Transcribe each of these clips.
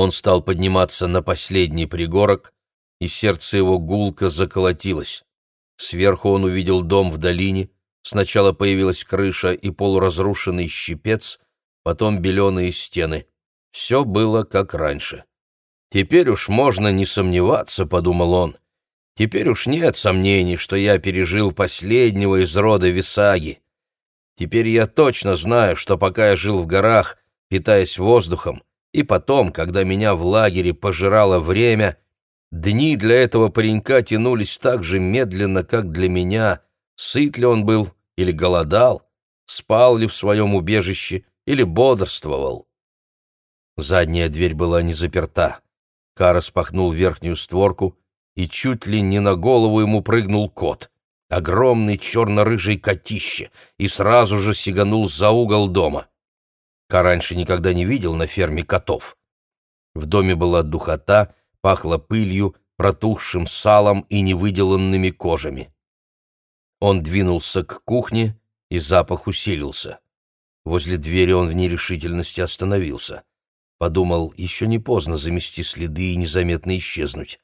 Он стал подниматься на последний пригорок, и сердце его гулко заколотилось. Сверху он увидел дом в долине, сначала появилась крыша и полуразрушенный щипец, потом беленые стены. Все было как раньше. «Теперь уж можно не сомневаться», — подумал он. «Теперь уж нет сомнений, что я пережил последнего из рода Висаги. Теперь я точно знаю, что пока я жил в горах, питаясь воздухом, и потом, когда меня в лагере пожирало время, дни для этого паренька тянулись так же медленно, как для меня, сыт ли он был или голодал, спал ли в своем убежище или бодрствовал. Задняя дверь была не заперта. Ка распахнул верхнюю створку, и чуть ли не на голову ему прыгнул кот. Огромный черно-рыжий котище, и сразу же сиганул за угол дома. Ка раньше никогда не видел на ферме котов. В доме была духота, пахло пылью, протухшим салом и невыделанными кожами. Он двинулся к кухне, и запах усилился. Возле двери он в нерешительности остановился. Подумал, еще не поздно замести следы и незаметно исчезнуть.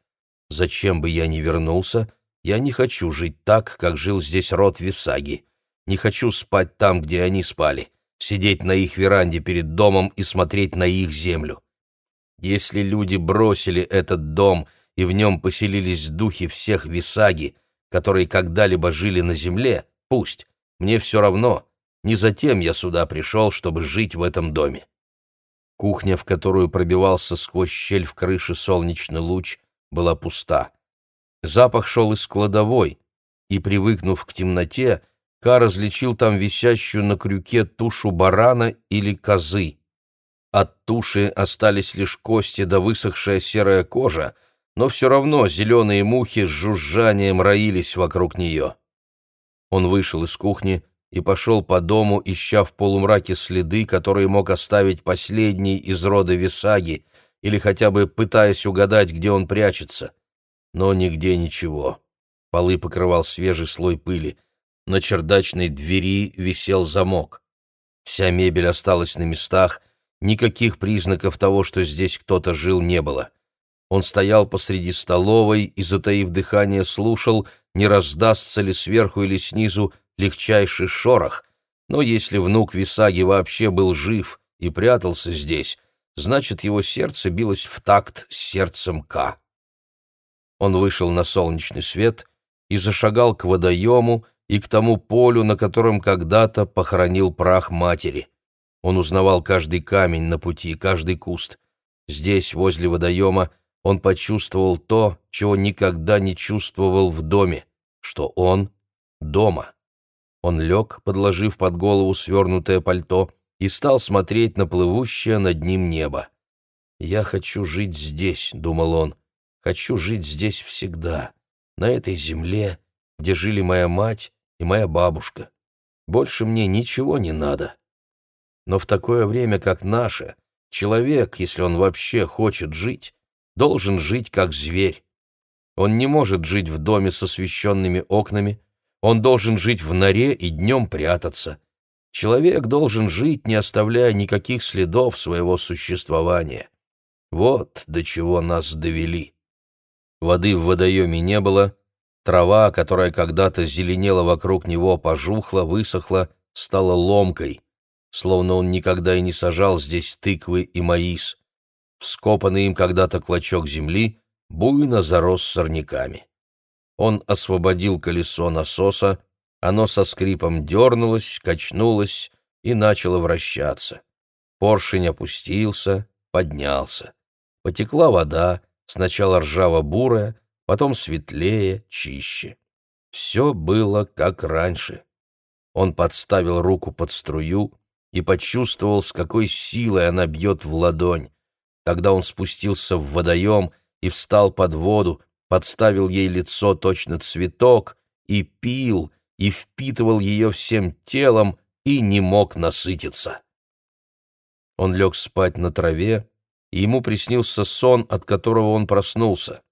Зачем бы я ни вернулся, я не хочу жить так, как жил здесь род Висаги. Не хочу спать там, где они спали сидеть на их веранде перед домом и смотреть на их землю. Если люди бросили этот дом и в нем поселились духи всех висаги, которые когда-либо жили на земле, пусть, мне все равно, не затем я сюда пришел, чтобы жить в этом доме. Кухня, в которую пробивался сквозь щель в крыше солнечный луч, была пуста. Запах шел из кладовой, и, привыкнув к темноте, Ка различил там висящую на крюке тушу барана или козы. От туши остались лишь кости да высохшая серая кожа, но все равно зеленые мухи с жужжанием роились вокруг нее. Он вышел из кухни и пошел по дому, ища в полумраке следы, которые мог оставить последний из рода Висаги, или хотя бы пытаясь угадать, где он прячется. Но нигде ничего. Полы покрывал свежий слой пыли. На чердачной двери висел замок. Вся мебель осталась на местах, никаких признаков того, что здесь кто-то жил, не было. Он стоял посреди столовой и, затаив дыхание, слушал, не раздастся ли сверху или снизу легчайший шорох, но если внук Висаги вообще был жив и прятался здесь, значит, его сердце билось в такт с сердцем К. Он вышел на солнечный свет и зашагал к водоему, и к тому полю, на котором когда-то похоронил прах матери. Он узнавал каждый камень на пути, каждый куст. Здесь, возле водоема, он почувствовал то, чего никогда не чувствовал в доме, что он дома. Он лег, подложив под голову свернутое пальто, и стал смотреть на плывущее над ним небо. «Я хочу жить здесь», — думал он, — «хочу жить здесь всегда, на этой земле, где жили моя мать и моя бабушка. Больше мне ничего не надо. Но в такое время, как наше, человек, если он вообще хочет жить, должен жить как зверь. Он не может жить в доме с освещенными окнами, он должен жить в норе и днем прятаться. Человек должен жить, не оставляя никаких следов своего существования. Вот до чего нас довели. Воды в водоеме не было, Трава, которая когда-то зеленела вокруг него, пожухла, высохла, стала ломкой, словно он никогда и не сажал здесь тыквы и маис. Вскопанный им когда-то клочок земли буйно зарос сорняками. Он освободил колесо насоса, оно со скрипом дернулось, качнулось и начало вращаться. Поршень опустился, поднялся. Потекла вода, сначала ржаво-бурая, потом светлее, чище. Все было как раньше. Он подставил руку под струю и почувствовал, с какой силой она бьет в ладонь. Когда он спустился в водоем и встал под воду, подставил ей лицо точно цветок и пил, и впитывал ее всем телом и не мог насытиться. Он лег спать на траве, и ему приснился сон, от которого он проснулся.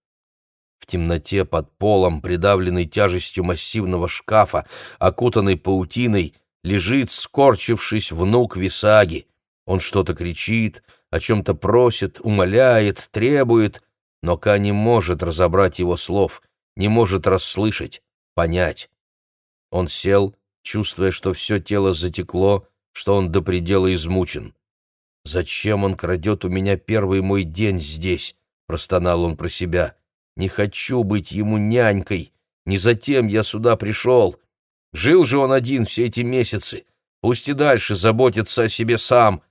В темноте под полом, придавленный тяжестью массивного шкафа, окутанный паутиной, лежит, скорчившись, внук Висаги. Он что-то кричит, о чем-то просит, умоляет, требует, но Ка не может разобрать его слов, не может расслышать, понять. Он сел, чувствуя, что все тело затекло, что он до предела измучен. «Зачем он крадет у меня первый мой день здесь?» — простонал он про себя. «Не хочу быть ему нянькой. Не затем я сюда пришел. Жил же он один все эти месяцы. Пусть и дальше заботится о себе сам».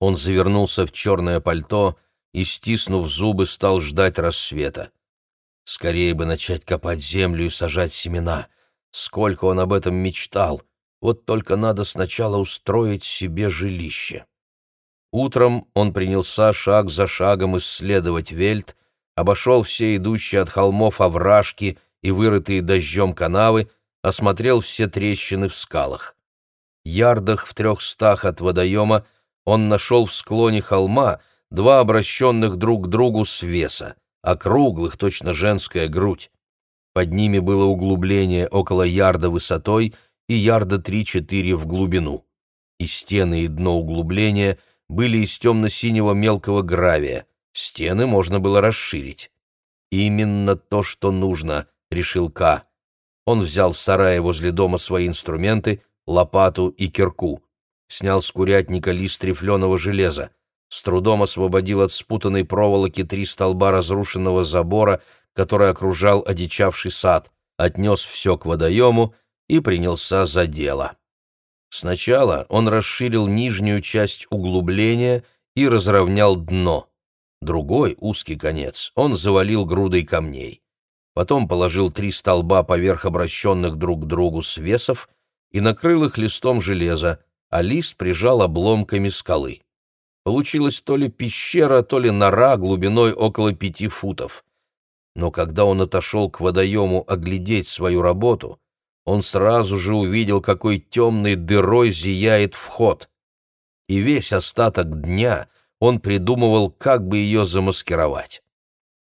Он завернулся в черное пальто и, стиснув зубы, стал ждать рассвета. Скорее бы начать копать землю и сажать семена. Сколько он об этом мечтал. Вот только надо сначала устроить себе жилище. Утром он принялся шаг за шагом исследовать вельт, обошел все идущие от холмов овражки и вырытые дождем канавы, осмотрел все трещины в скалах. Ярдах в трехстах от водоема он нашел в склоне холма два обращенных друг к другу свеса, округлых, точно женская грудь. Под ними было углубление около ярда высотой и ярда три-четыре в глубину. И стены и дно углубления были из темно-синего мелкого гравия, стены можно было расширить. «Именно то, что нужно», — решил К. Он взял в сарае возле дома свои инструменты, лопату и кирку. Снял с курятника лист рифленого железа. С трудом освободил от спутанной проволоки три столба разрушенного забора, который окружал одичавший сад, отнес все к водоему и принялся за дело. Сначала он расширил нижнюю часть углубления и разровнял дно. Другой, узкий конец, он завалил грудой камней. Потом положил три столба поверх обращенных друг к другу свесов и накрыл их листом железа, а лист прижал обломками скалы. Получилась то ли пещера, то ли нора глубиной около пяти футов. Но когда он отошел к водоему оглядеть свою работу, он сразу же увидел, какой темной дырой зияет вход. И весь остаток дня он придумывал, как бы ее замаскировать.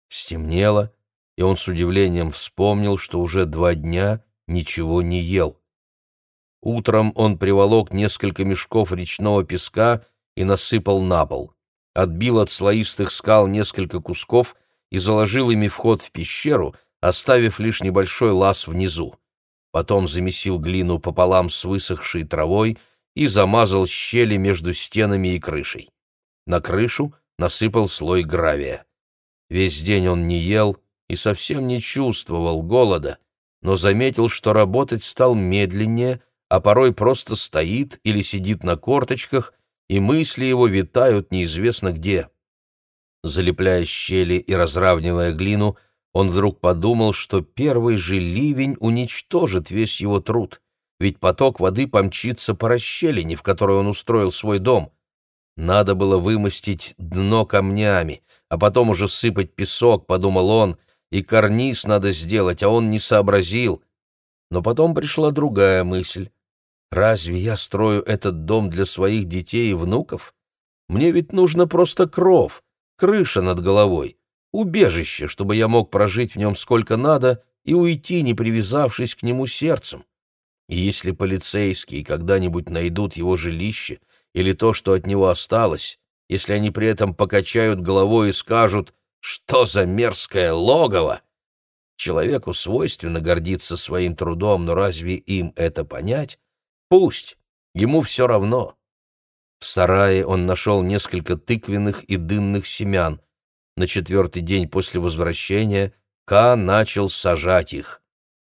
Стемнело, и он с удивлением вспомнил, что уже два дня ничего не ел. Утром он приволок несколько мешков речного песка и насыпал на пол. Отбил от слоистых скал несколько кусков и заложил ими вход в пещеру, оставив лишь небольшой лаз внизу потом замесил глину пополам с высохшей травой и замазал щели между стенами и крышей. На крышу насыпал слой гравия. Весь день он не ел и совсем не чувствовал голода, но заметил, что работать стал медленнее, а порой просто стоит или сидит на корточках, и мысли его витают неизвестно где. Залепляя щели и разравнивая глину, он вдруг подумал, что первый же ливень уничтожит весь его труд, ведь поток воды помчится по расщелине, в которой он устроил свой дом. Надо было вымостить дно камнями, а потом уже сыпать песок, подумал он, и карниз надо сделать, а он не сообразил. Но потом пришла другая мысль. Разве я строю этот дом для своих детей и внуков? Мне ведь нужно просто кров, крыша над головой убежище, чтобы я мог прожить в нем сколько надо и уйти, не привязавшись к нему сердцем. И если полицейские когда-нибудь найдут его жилище или то, что от него осталось, если они при этом покачают головой и скажут «Что за мерзкое логово!» Человеку свойственно гордиться своим трудом, но разве им это понять? Пусть, ему все равно. В сарае он нашел несколько тыквенных и дынных семян — на четвертый день после возвращения Ка начал сажать их.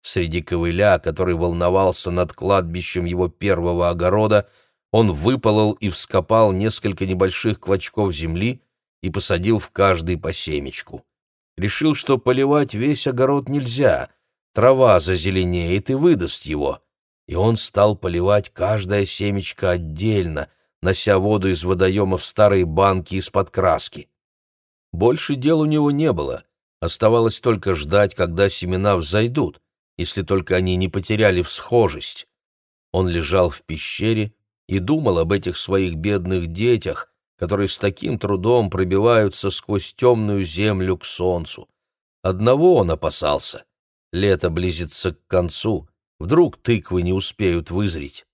Среди ковыля, который волновался над кладбищем его первого огорода, он выполол и вскопал несколько небольших клочков земли и посадил в каждый по семечку. Решил, что поливать весь огород нельзя, трава зазеленеет и выдаст его. И он стал поливать каждое семечко отдельно, нося воду из водоема в старые банки из-под краски. Больше дел у него не было. Оставалось только ждать, когда семена взойдут, если только они не потеряли всхожесть. Он лежал в пещере и думал об этих своих бедных детях, которые с таким трудом пробиваются сквозь темную землю к солнцу. Одного он опасался. Лето близится к концу, вдруг тыквы не успеют вызреть.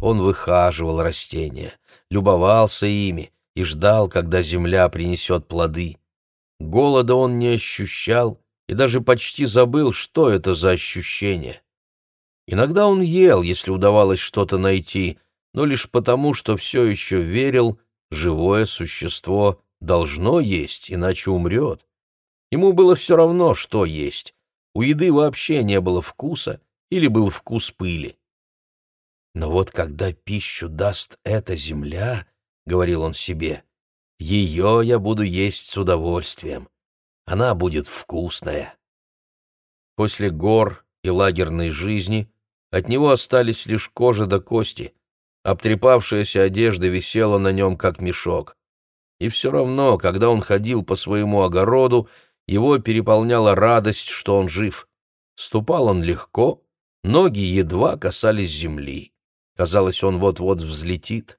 Он выхаживал растения, любовался ими, и ждал, когда земля принесет плоды. Голода он не ощущал и даже почти забыл, что это за ощущение. Иногда он ел, если удавалось что-то найти, но лишь потому, что все еще верил, живое существо должно есть, иначе умрет. Ему было все равно, что есть. У еды вообще не было вкуса или был вкус пыли. Но вот когда пищу даст эта земля, — говорил он себе, — ее я буду есть с удовольствием. Она будет вкусная. После гор и лагерной жизни от него остались лишь кожа до кости. Обтрепавшаяся одежда висела на нем, как мешок. И все равно, когда он ходил по своему огороду, его переполняла радость, что он жив. Ступал он легко, ноги едва касались земли. Казалось, он вот-вот взлетит.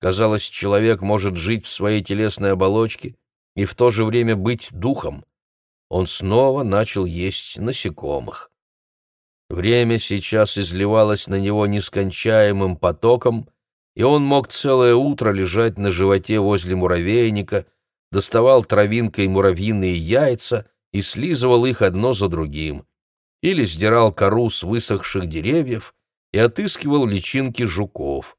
Казалось, человек может жить в своей телесной оболочке и в то же время быть духом. Он снова начал есть насекомых. Время сейчас изливалось на него нескончаемым потоком, и он мог целое утро лежать на животе возле муравейника, доставал травинкой муравьиные яйца и слизывал их одно за другим, или сдирал кору с высохших деревьев и отыскивал личинки жуков,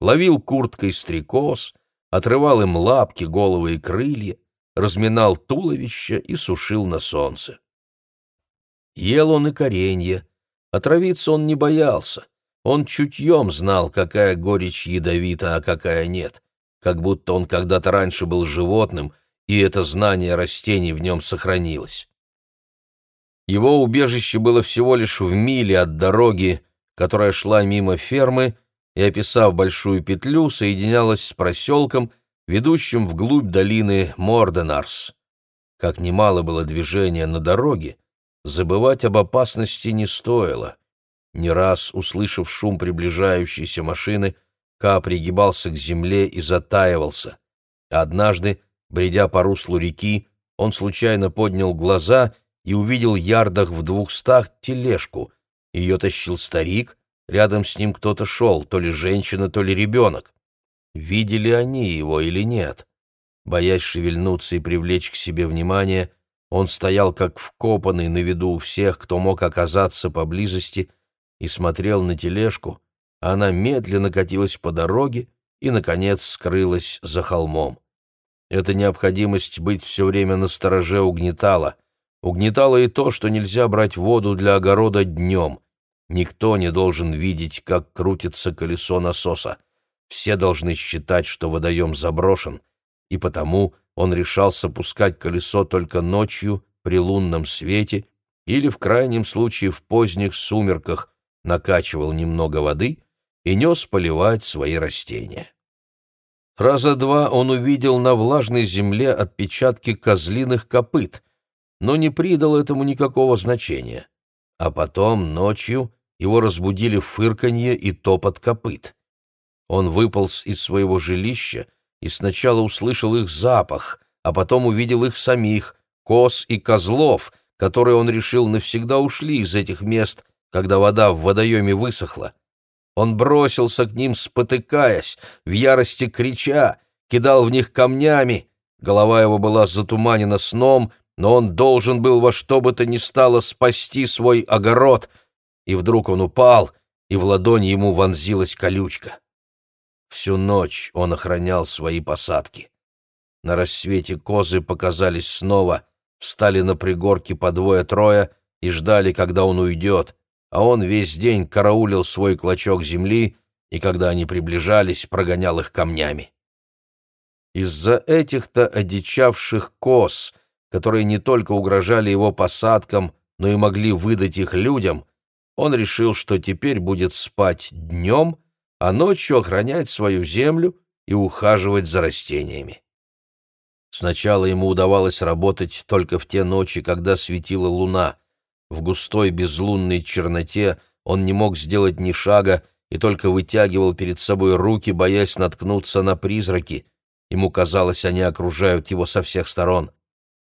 ловил курткой стрекоз, отрывал им лапки, головы и крылья, разминал туловище и сушил на солнце. Ел он и коренья, отравиться он не боялся, он чутьем знал, какая горечь ядовита, а какая нет как будто он когда-то раньше был животным, и это знание растений в нем сохранилось. Его убежище было всего лишь в миле от дороги, которая шла мимо фермы и, описав большую петлю, соединялась с проселком, ведущим вглубь долины Морденарс. Как немало было движения на дороге, забывать об опасности не стоило. Не раз, услышав шум приближающейся машины, Ка пригибался к земле и затаивался. Однажды, бредя по руслу реки, он случайно поднял глаза и увидел ярдах в двухстах тележку. Ее тащил старик, рядом с ним кто-то шел, то ли женщина, то ли ребенок. Видели они его или нет? Боясь шевельнуться и привлечь к себе внимание, он стоял как вкопанный на виду у всех, кто мог оказаться поблизости, и смотрел на тележку, она медленно катилась по дороге и, наконец, скрылась за холмом. Эта необходимость быть все время на стороже угнетала. Угнетало и то, что нельзя брать воду для огорода днем. Никто не должен видеть, как крутится колесо насоса. Все должны считать, что водоем заброшен, и потому он решался пускать колесо только ночью при лунном свете или, в крайнем случае, в поздних сумерках, накачивал немного воды и нес поливать свои растения. Раза два он увидел на влажной земле отпечатки козлиных копыт, но не придал этому никакого значения. А потом, ночью, его разбудили фырканье и топот копыт. Он выполз из своего жилища и сначала услышал их запах, а потом увидел их самих, коз и козлов, которые он решил навсегда ушли из этих мест, когда вода в водоеме высохла. Он бросился к ним, спотыкаясь, в ярости крича, кидал в них камнями. Голова его была затуманена сном, но он должен был во что бы то ни стало спасти свой огород. И вдруг он упал, и в ладони ему вонзилась колючка. Всю ночь он охранял свои посадки. На рассвете козы показались снова, встали на пригорке по двое-трое и ждали, когда он уйдет а он весь день караулил свой клочок земли и, когда они приближались, прогонял их камнями. Из-за этих-то одичавших коз, которые не только угрожали его посадкам, но и могли выдать их людям, он решил, что теперь будет спать днем, а ночью охранять свою землю и ухаживать за растениями. Сначала ему удавалось работать только в те ночи, когда светила луна — в густой безлунной черноте он не мог сделать ни шага и только вытягивал перед собой руки, боясь наткнуться на призраки. Ему казалось, они окружают его со всех сторон.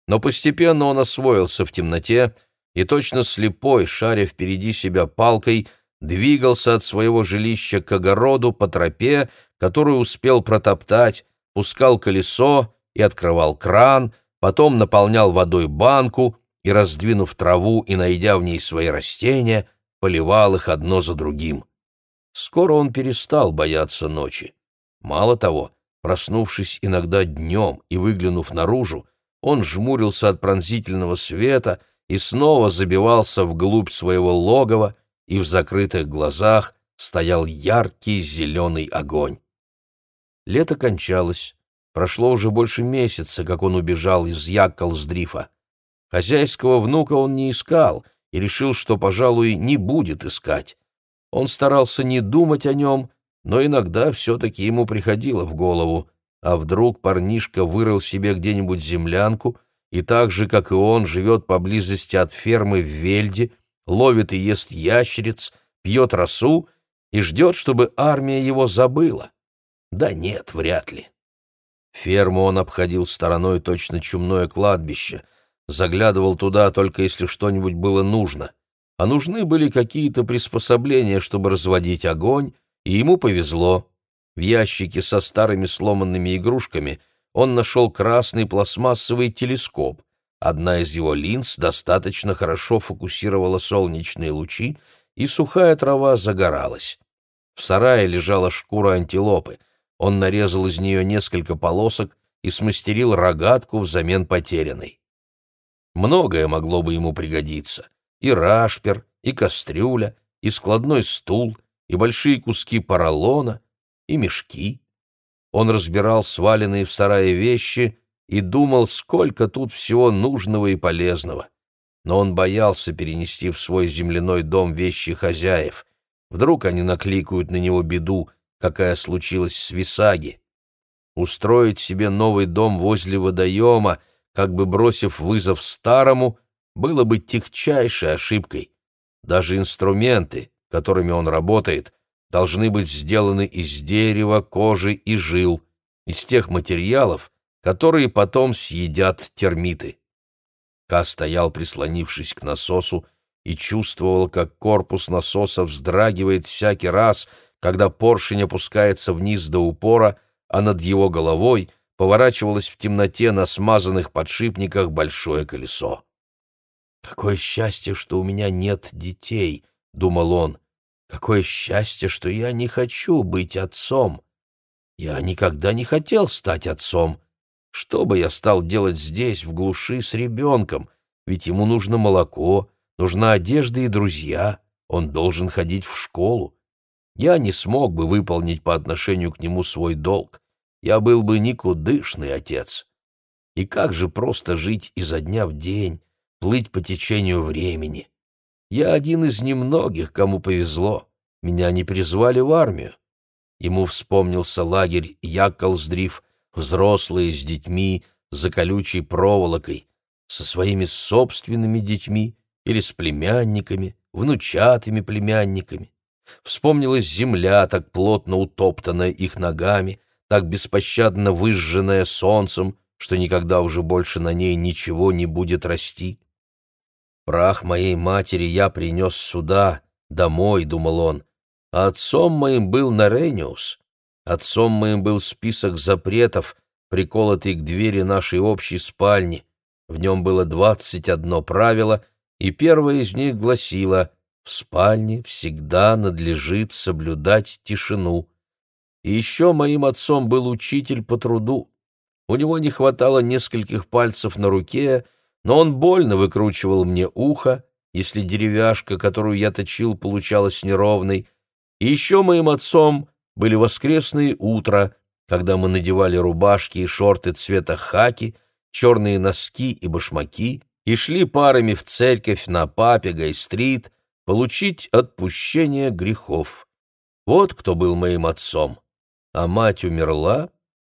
Но постепенно он освоился в темноте и, точно слепой, шаря впереди себя палкой, двигался от своего жилища к огороду по тропе, которую успел протоптать, пускал колесо и открывал кран, потом наполнял водой банку и, раздвинув траву и найдя в ней свои растения, поливал их одно за другим. Скоро он перестал бояться ночи. Мало того, проснувшись иногда днем и выглянув наружу, он жмурился от пронзительного света и снова забивался вглубь своего логова, и в закрытых глазах стоял яркий зеленый огонь. Лето кончалось. Прошло уже больше месяца, как он убежал из Якколсдрифа. Хозяйского внука он не искал и решил, что, пожалуй, не будет искать. Он старался не думать о нем, но иногда все-таки ему приходило в голову, а вдруг парнишка вырыл себе где-нибудь землянку и так же, как и он, живет поблизости от фермы в Вельде, ловит и ест ящериц, пьет росу и ждет, чтобы армия его забыла. Да нет, вряд ли. Ферму он обходил стороной точно чумное кладбище, заглядывал туда только если что-нибудь было нужно — а нужны были какие-то приспособления, чтобы разводить огонь, и ему повезло. В ящике со старыми сломанными игрушками он нашел красный пластмассовый телескоп. Одна из его линз достаточно хорошо фокусировала солнечные лучи, и сухая трава загоралась. В сарае лежала шкура антилопы. Он нарезал из нее несколько полосок и смастерил рогатку взамен потерянной. Многое могло бы ему пригодиться и рашпер, и кастрюля, и складной стул, и большие куски поролона, и мешки. Он разбирал сваленные в сарае вещи и думал, сколько тут всего нужного и полезного. Но он боялся перенести в свой земляной дом вещи хозяев. Вдруг они накликают на него беду, какая случилась с Висаги. Устроить себе новый дом возле водоема, как бы бросив вызов старому, было бы тягчайшей ошибкой. Даже инструменты, которыми он работает, должны быть сделаны из дерева, кожи и жил, из тех материалов, которые потом съедят термиты. Ка стоял, прислонившись к насосу, и чувствовал, как корпус насоса вздрагивает всякий раз, когда поршень опускается вниз до упора, а над его головой поворачивалось в темноте на смазанных подшипниках большое колесо. «Какое счастье, что у меня нет детей», — думал он. «Какое счастье, что я не хочу быть отцом. Я никогда не хотел стать отцом. Что бы я стал делать здесь, в глуши, с ребенком? Ведь ему нужно молоко, нужна одежда и друзья. Он должен ходить в школу. Я не смог бы выполнить по отношению к нему свой долг. Я был бы никудышный отец. И как же просто жить изо дня в день, плыть по течению времени. Я один из немногих, кому повезло. Меня не призвали в армию. Ему вспомнился лагерь Яколсдриф, взрослые с детьми, за колючей проволокой, со своими собственными детьми или с племянниками, внучатыми племянниками. Вспомнилась земля, так плотно утоптанная их ногами, так беспощадно выжженная солнцем, что никогда уже больше на ней ничего не будет расти. Прах моей матери я принес сюда, домой, — думал он, — а отцом моим был Нарениус. Отцом моим был список запретов, приколотый к двери нашей общей спальни. В нем было двадцать одно правило, и первое из них гласило «В спальне всегда надлежит соблюдать тишину». И еще моим отцом был учитель по труду. У него не хватало нескольких пальцев на руке, но он больно выкручивал мне ухо, если деревяшка, которую я точил, получалась неровной. И еще моим отцом были воскресные утра, когда мы надевали рубашки и шорты цвета хаки, черные носки и башмаки и шли парами в церковь на Папегай-стрит получить отпущение грехов. Вот кто был моим отцом. А мать умерла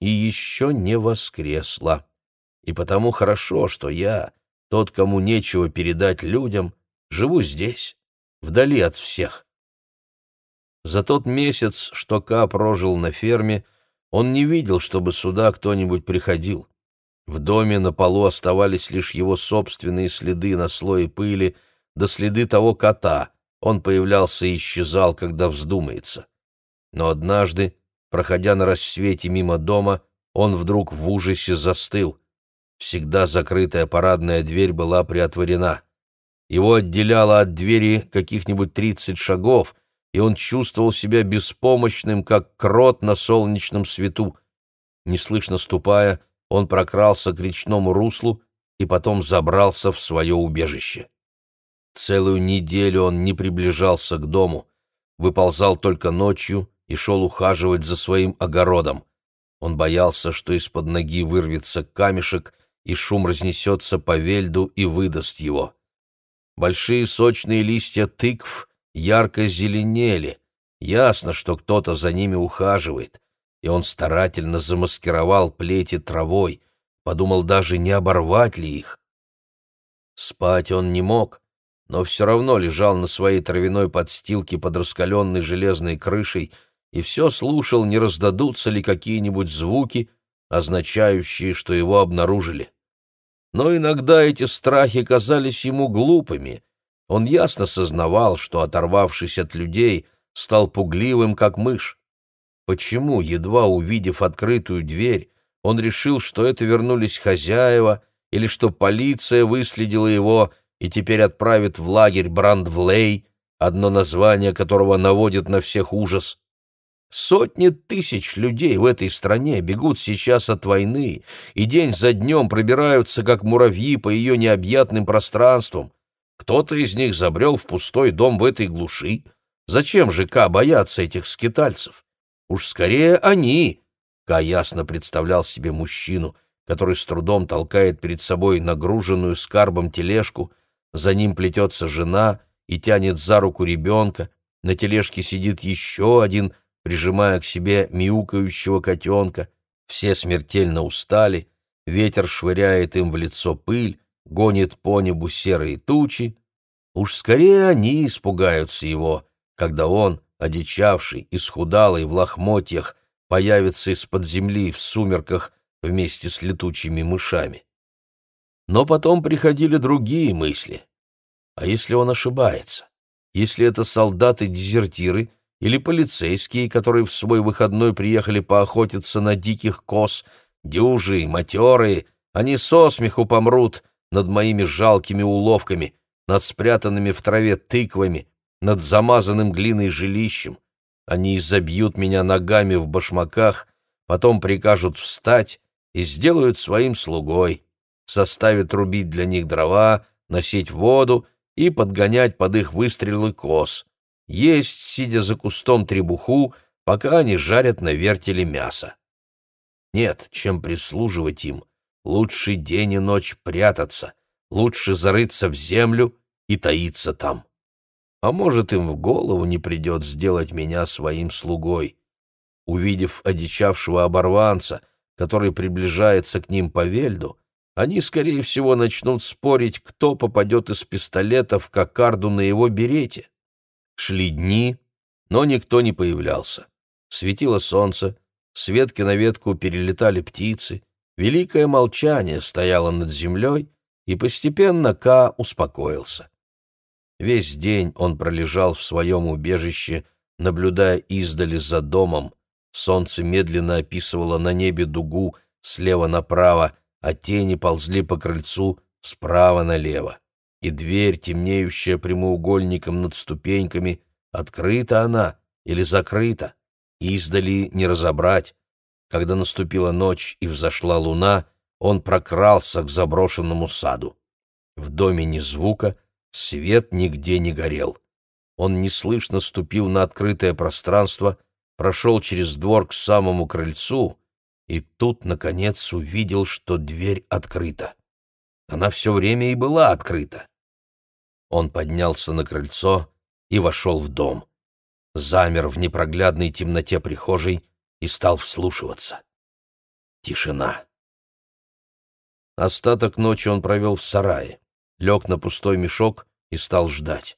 и еще не воскресла и потому хорошо, что я, тот, кому нечего передать людям, живу здесь, вдали от всех. За тот месяц, что Ка прожил на ферме, он не видел, чтобы сюда кто-нибудь приходил. В доме на полу оставались лишь его собственные следы на слое пыли, да следы того кота. Он появлялся и исчезал, когда вздумается. Но однажды, проходя на рассвете мимо дома, он вдруг в ужасе застыл. Всегда закрытая парадная дверь была приотворена. Его отделяло от двери каких-нибудь тридцать шагов, и он чувствовал себя беспомощным, как крот на солнечном свету. Неслышно ступая, он прокрался к речному руслу и потом забрался в свое убежище. Целую неделю он не приближался к дому, выползал только ночью и шел ухаживать за своим огородом. Он боялся, что из-под ноги вырвется камешек, и шум разнесется по вельду и выдаст его. Большие сочные листья тыкв ярко зеленели. Ясно, что кто-то за ними ухаживает, и он старательно замаскировал плети травой, подумал даже, не оборвать ли их. Спать он не мог, но все равно лежал на своей травяной подстилке под раскаленной железной крышей и все слушал, не раздадутся ли какие-нибудь звуки, означающие, что его обнаружили. Но иногда эти страхи казались ему глупыми. Он ясно сознавал, что, оторвавшись от людей, стал пугливым, как мышь. Почему, едва увидев открытую дверь, он решил, что это вернулись хозяева или что полиция выследила его и теперь отправит в лагерь Брандвлей, одно название которого наводит на всех ужас? Сотни тысяч людей в этой стране бегут сейчас от войны и день за днем пробираются, как муравьи, по ее необъятным пространствам. Кто-то из них забрел в пустой дом в этой глуши. Зачем же Ка бояться этих скитальцев? Уж скорее они. Ка ясно представлял себе мужчину, который с трудом толкает перед собой нагруженную скарбом тележку, за ним плетется жена и тянет за руку ребенка, на тележке сидит еще один — прижимая к себе мяукающего котенка. Все смертельно устали, ветер швыряет им в лицо пыль, гонит по небу серые тучи. Уж скорее они испугаются его, когда он, одичавший, исхудалый в лохмотьях, появится из-под земли в сумерках вместе с летучими мышами. Но потом приходили другие мысли. А если он ошибается? Если это солдаты-дезертиры, или полицейские, которые в свой выходной приехали поохотиться на диких коз, дюжи, матерые, они со смеху помрут над моими жалкими уловками, над спрятанными в траве тыквами, над замазанным глиной жилищем. Они изобьют меня ногами в башмаках, потом прикажут встать и сделают своим слугой, заставят рубить для них дрова, носить воду и подгонять под их выстрелы коз есть, сидя за кустом требуху, пока они жарят на вертеле мясо. Нет, чем прислуживать им, лучше день и ночь прятаться, лучше зарыться в землю и таиться там. А может, им в голову не придет сделать меня своим слугой. Увидев одичавшего оборванца, который приближается к ним по вельду, они, скорее всего, начнут спорить, кто попадет из пистолета в кокарду на его берете. Шли дни, но никто не появлялся. Светило солнце, с ветки на ветку перелетали птицы, великое молчание стояло над землей, и постепенно Ка успокоился. Весь день он пролежал в своем убежище, наблюдая издали за домом. Солнце медленно описывало на небе дугу слева направо, а тени ползли по крыльцу справа налево и дверь, темнеющая прямоугольником над ступеньками, открыта она или закрыта, издали не разобрать. Когда наступила ночь и взошла луна, он прокрался к заброшенному саду. В доме ни звука, свет нигде не горел. Он неслышно ступил на открытое пространство, прошел через двор к самому крыльцу и тут, наконец, увидел, что дверь открыта. Она все время и была открыта. Он поднялся на крыльцо и вошел в дом. Замер в непроглядной темноте прихожей и стал вслушиваться. Тишина. Остаток ночи он провел в сарае, лег на пустой мешок и стал ждать.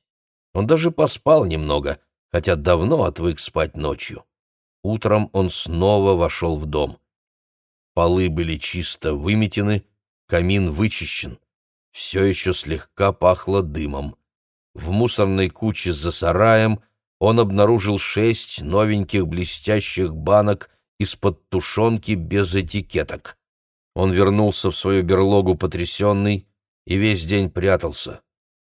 Он даже поспал немного, хотя давно отвык спать ночью. Утром он снова вошел в дом. Полы были чисто выметены, камин вычищен все еще слегка пахло дымом. В мусорной куче за сараем он обнаружил шесть новеньких блестящих банок из-под тушенки без этикеток. Он вернулся в свою берлогу потрясенный и весь день прятался.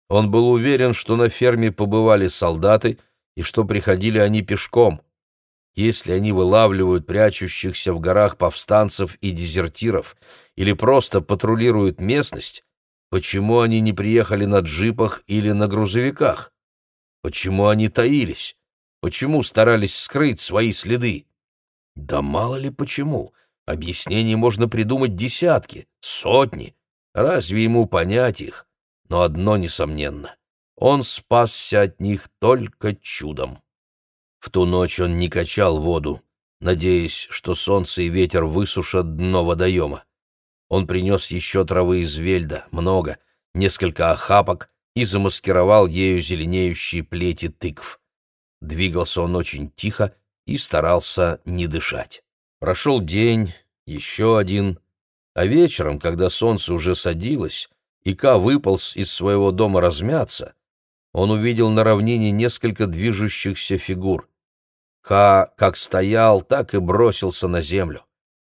Он был уверен, что на ферме побывали солдаты и что приходили они пешком. Если они вылавливают прячущихся в горах повстанцев и дезертиров или просто патрулируют местность, почему они не приехали на джипах или на грузовиках? Почему они таились? Почему старались скрыть свои следы? Да мало ли почему. Объяснений можно придумать десятки, сотни. Разве ему понять их? Но одно несомненно. Он спасся от них только чудом. В ту ночь он не качал воду, надеясь, что солнце и ветер высушат дно водоема. Он принес еще травы из вельда, много, несколько охапок, и замаскировал ею зеленеющие плети тыкв. Двигался он очень тихо и старался не дышать. Прошел день, еще один, а вечером, когда солнце уже садилось, и Ка выполз из своего дома размяться, он увидел на равнине несколько движущихся фигур. Ка как стоял, так и бросился на землю,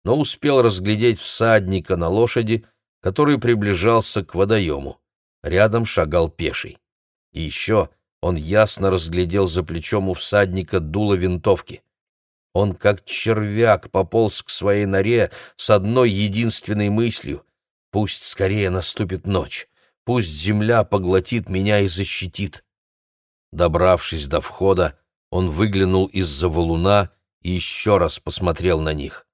но успел разглядеть всадника на лошади, который приближался к водоему. Рядом шагал пеший. И еще он ясно разглядел за плечом у всадника дуло винтовки. Он, как червяк, пополз к своей норе с одной единственной мыслью — пусть скорее наступит ночь, пусть земля поглотит меня и защитит. Добравшись до входа, он выглянул из-за валуна и еще раз посмотрел на них.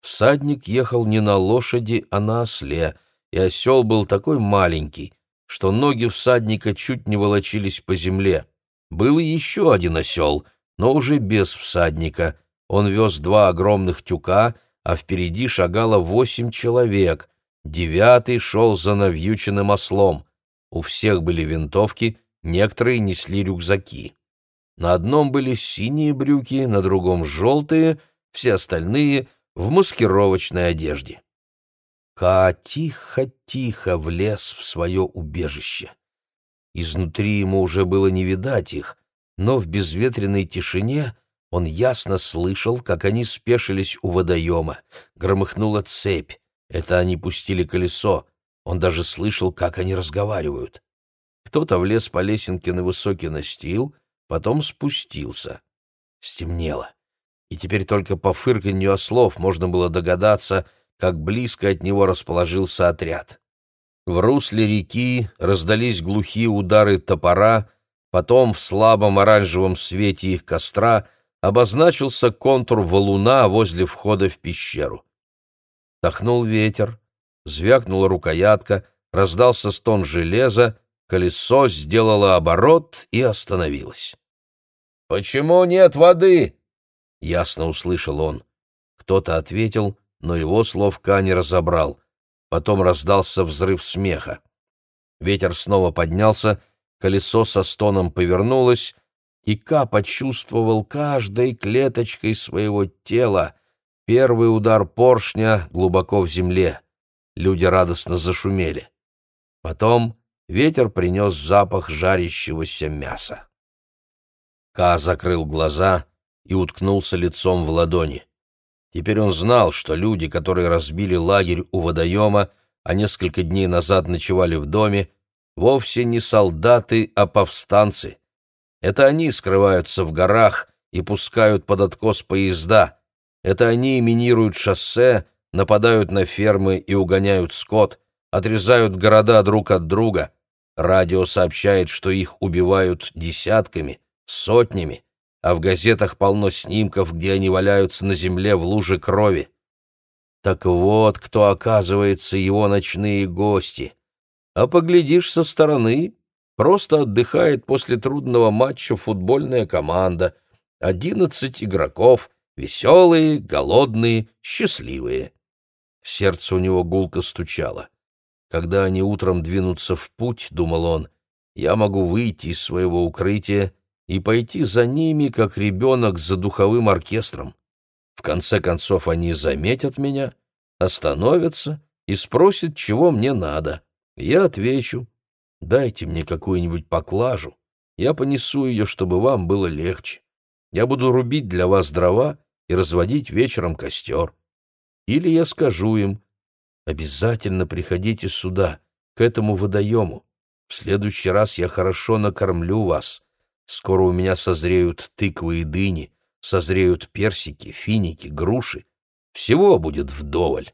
Всадник ехал не на лошади, а на осле, и осел был такой маленький, что ноги всадника чуть не волочились по земле. Был еще один осел, но уже без всадника. Он вез два огромных тюка, а впереди шагало восемь человек. Девятый шел за навьюченным ослом. У всех были винтовки, некоторые несли рюкзаки. На одном были синие брюки, на другом — желтые, все остальные — в маскировочной одежде. Ка тихо-тихо влез в свое убежище. Изнутри ему уже было не видать их, но в безветренной тишине он ясно слышал, как они спешились у водоема. Громыхнула цепь. Это они пустили колесо. Он даже слышал, как они разговаривают. Кто-то влез по лесенке на высокий настил, потом спустился. Стемнело. И теперь только по фырканью ослов можно было догадаться — как близко от него расположился отряд. В русле реки раздались глухие удары топора, потом в слабом оранжевом свете их костра обозначился контур валуна возле входа в пещеру. Тахнул ветер, звякнула рукоятка, раздался стон железа, колесо сделало оборот и остановилось. «Почему нет воды?» — ясно услышал он. Кто-то ответил, но его слов Ка не разобрал. Потом раздался взрыв смеха. Ветер снова поднялся, колесо со стоном повернулось, и Ка почувствовал каждой клеточкой своего тела первый удар поршня глубоко в земле. Люди радостно зашумели. Потом ветер принес запах жарящегося мяса. Ка закрыл глаза и уткнулся лицом в ладони. Теперь он знал, что люди, которые разбили лагерь у водоема, а несколько дней назад ночевали в доме, вовсе не солдаты, а повстанцы. Это они скрываются в горах и пускают под откос поезда. Это они минируют шоссе, нападают на фермы и угоняют скот, отрезают города друг от друга. Радио сообщает, что их убивают десятками, сотнями а в газетах полно снимков, где они валяются на земле в луже крови. Так вот, кто оказывается его ночные гости. А поглядишь со стороны, просто отдыхает после трудного матча футбольная команда. Одиннадцать игроков, веселые, голодные, счастливые. Сердце у него гулко стучало. Когда они утром двинутся в путь, думал он, я могу выйти из своего укрытия и пойти за ними, как ребенок за духовым оркестром. В конце концов они заметят меня, остановятся и спросят, чего мне надо. Я отвечу, дайте мне какую-нибудь поклажу, я понесу ее, чтобы вам было легче. Я буду рубить для вас дрова и разводить вечером костер. Или я скажу им, обязательно приходите сюда, к этому водоему. В следующий раз я хорошо накормлю вас. Скоро у меня созреют тыквы и дыни, созреют персики, финики, груши. Всего будет вдоволь.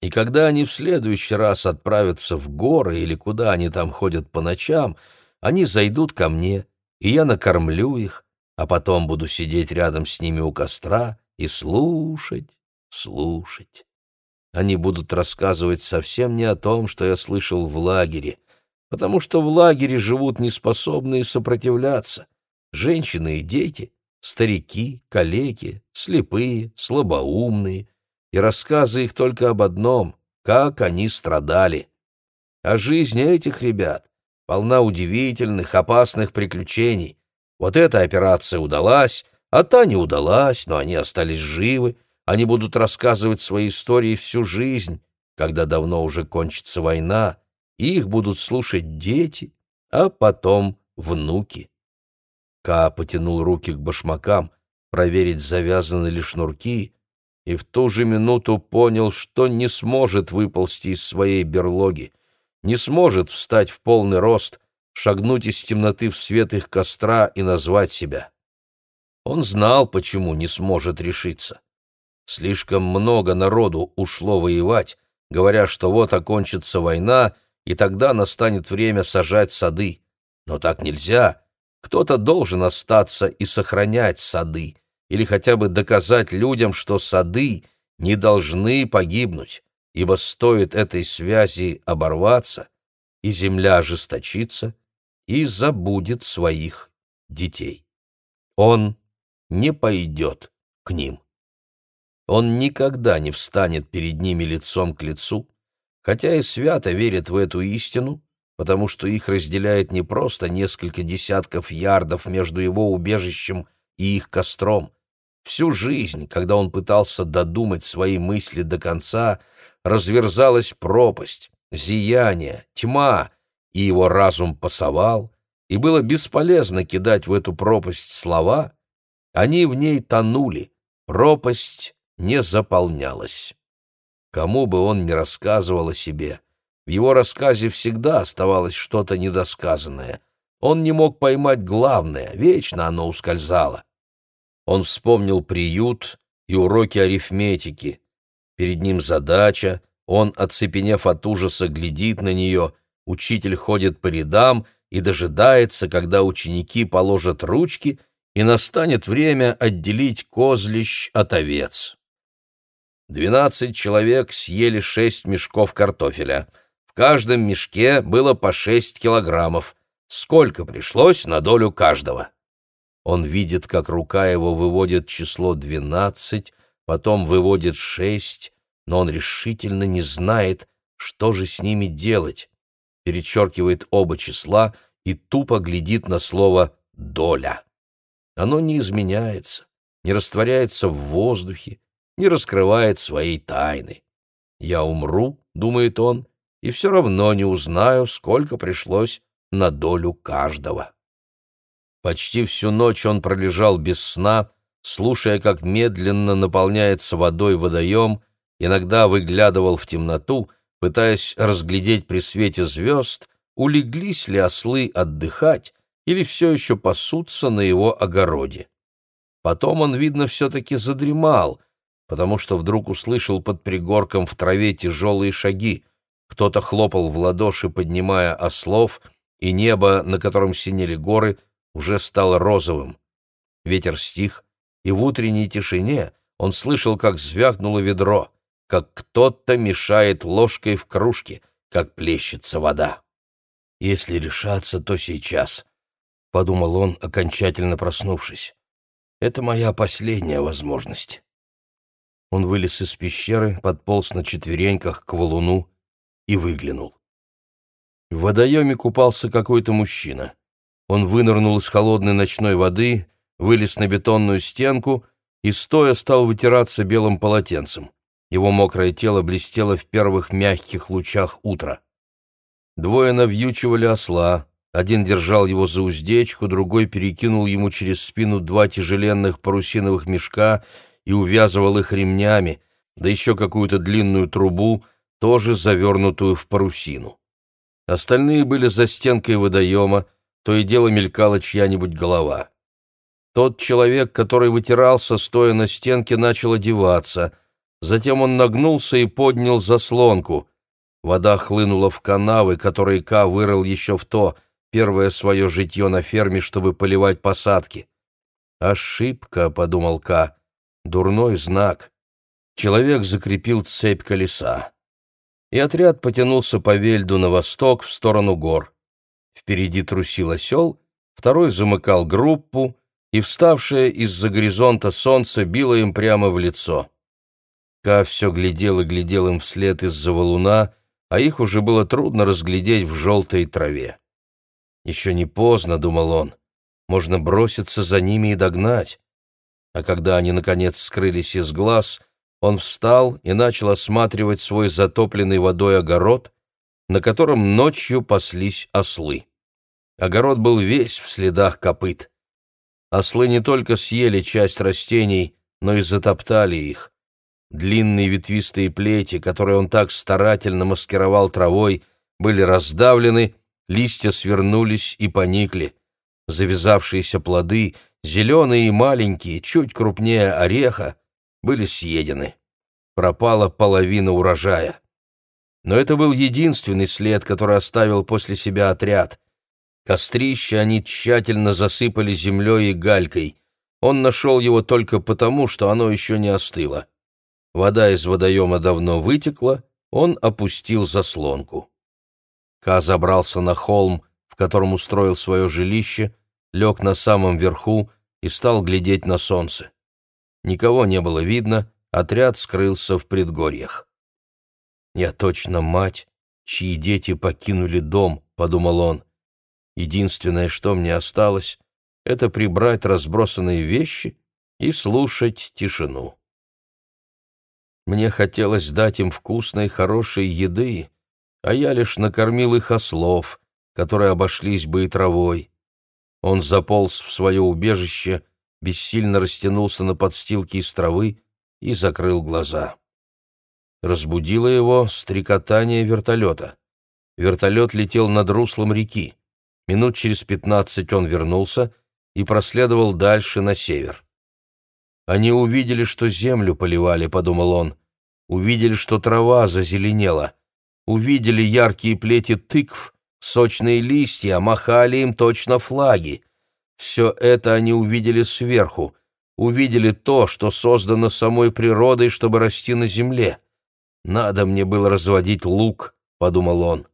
И когда они в следующий раз отправятся в горы или куда они там ходят по ночам, они зайдут ко мне, и я накормлю их, а потом буду сидеть рядом с ними у костра и слушать, слушать. Они будут рассказывать совсем не о том, что я слышал в лагере, потому что в лагере живут неспособные сопротивляться, женщины и дети, старики, калеки, слепые, слабоумные, и рассказы их только об одном — как они страдали. А жизнь этих ребят полна удивительных, опасных приключений. Вот эта операция удалась, а та не удалась, но они остались живы, они будут рассказывать свои истории всю жизнь, когда давно уже кончится война, их будут слушать дети, а потом внуки. Ка потянул руки к башмакам, проверить, завязаны ли шнурки, и в ту же минуту понял, что не сможет выползти из своей берлоги, не сможет встать в полный рост, шагнуть из темноты в свет их костра и назвать себя. Он знал, почему не сможет решиться. Слишком много народу ушло воевать, говоря, что вот окончится война, и тогда настанет время сажать сады. Но так нельзя. Кто-то должен остаться и сохранять сады, или хотя бы доказать людям, что сады не должны погибнуть, ибо стоит этой связи оборваться, и земля ожесточится и забудет своих детей. Он не пойдет к ним. Он никогда не встанет перед ними лицом к лицу, хотя и свято верит в эту истину, потому что их разделяет не просто несколько десятков ярдов между его убежищем и их костром, Всю жизнь, когда он пытался додумать свои мысли до конца, разверзалась пропасть, зияние, тьма, и его разум пасовал, и было бесполезно кидать в эту пропасть слова, они в ней тонули, пропасть не заполнялась. Кому бы он ни рассказывал о себе, в его рассказе всегда оставалось что-то недосказанное. Он не мог поймать главное, вечно оно ускользало. Он вспомнил приют и уроки арифметики. Перед ним задача, он, оцепенев от ужаса, глядит на нее, учитель ходит по рядам и дожидается, когда ученики положат ручки, и настанет время отделить козлищ от овец. Двенадцать человек съели шесть мешков картофеля. Каждом мешке было по шесть килограммов. Сколько пришлось на долю каждого? Он видит, как рука его выводит число двенадцать, потом выводит шесть, но он решительно не знает, что же с ними делать. Перечеркивает оба числа и тупо глядит на слово «доля». Оно не изменяется, не растворяется в воздухе, не раскрывает своей тайны. «Я умру», — думает он, — «и все равно не узнаю, сколько пришлось на долю каждого». Почти всю ночь он пролежал без сна, слушая, как медленно наполняется водой водоем, иногда выглядывал в темноту, пытаясь разглядеть при свете звезд, улеглись ли ослы отдыхать или все еще пасутся на его огороде. Потом он, видно, все-таки задремал, потому что вдруг услышал под пригорком в траве тяжелые шаги. Кто-то хлопал в ладоши, поднимая ослов, и небо, на котором синели горы, уже стало розовым. Ветер стих, и в утренней тишине он слышал, как звякнуло ведро, как кто-то мешает ложкой в кружке, как плещется вода. «Если решаться, то сейчас», — подумал он, окончательно проснувшись. «Это моя последняя возможность». Он вылез из пещеры, подполз на четвереньках к валуну и выглянул. В водоеме купался какой-то мужчина. Он вынырнул из холодной ночной воды, вылез на бетонную стенку и, стоя, стал вытираться белым полотенцем. Его мокрое тело блестело в первых мягких лучах утра. Двое навьючивали осла. Один держал его за уздечку, другой перекинул ему через спину два тяжеленных парусиновых мешка и увязывал их ремнями, да еще какую-то длинную трубу, тоже завернутую в парусину. Остальные были за стенкой водоема, то и дело мелькала чья-нибудь голова. Тот человек, который вытирался, стоя на стенке, начал одеваться. Затем он нагнулся и поднял заслонку. Вода хлынула в канавы, которые Ка вырыл еще в то, первое свое житье на ферме, чтобы поливать посадки. «Ошибка», — подумал Ка, — «дурной знак». Человек закрепил цепь колеса. И отряд потянулся по вельду на восток, в сторону гор. Впереди трусил осел, второй замыкал группу, и вставшее из-за горизонта солнце било им прямо в лицо. Ка все глядел и глядел им вслед из-за валуна, а их уже было трудно разглядеть в желтой траве. «Еще не поздно», — думал он, — «можно броситься за ними и догнать». А когда они, наконец, скрылись из глаз, он встал и начал осматривать свой затопленный водой огород, на котором ночью паслись ослы. Огород был весь в следах копыт. Ослы не только съели часть растений, но и затоптали их. Длинные ветвистые плети, которые он так старательно маскировал травой, были раздавлены, листья свернулись и поникли. Завязавшиеся плоды, зеленые и маленькие, чуть крупнее ореха, были съедены. Пропала половина урожая. Но это был единственный след, который оставил после себя отряд. Кострище они тщательно засыпали землей и галькой. Он нашел его только потому, что оно еще не остыло. Вода из водоема давно вытекла, он опустил заслонку. Ка забрался на холм, в котором устроил свое жилище, лег на самом верху и стал глядеть на солнце. Никого не было видно, отряд скрылся в предгорьях. «Я точно мать, чьи дети покинули дом», — подумал он. Единственное, что мне осталось, это прибрать разбросанные вещи и слушать тишину. Мне хотелось дать им вкусной, хорошей еды, а я лишь накормил их ослов, которые обошлись бы и травой. Он заполз в свое убежище, бессильно растянулся на подстилке из травы и закрыл глаза. Разбудило его стрекотание вертолета. Вертолет летел над руслом реки. Минут через пятнадцать он вернулся и проследовал дальше на север. «Они увидели, что землю поливали», — подумал он. «Увидели, что трава зазеленела. Увидели яркие плети тыкв, сочные листья, махали им точно флаги. Все это они увидели сверху, увидели то, что создано самой природой, чтобы расти на земле. «Надо мне было разводить лук», — подумал он.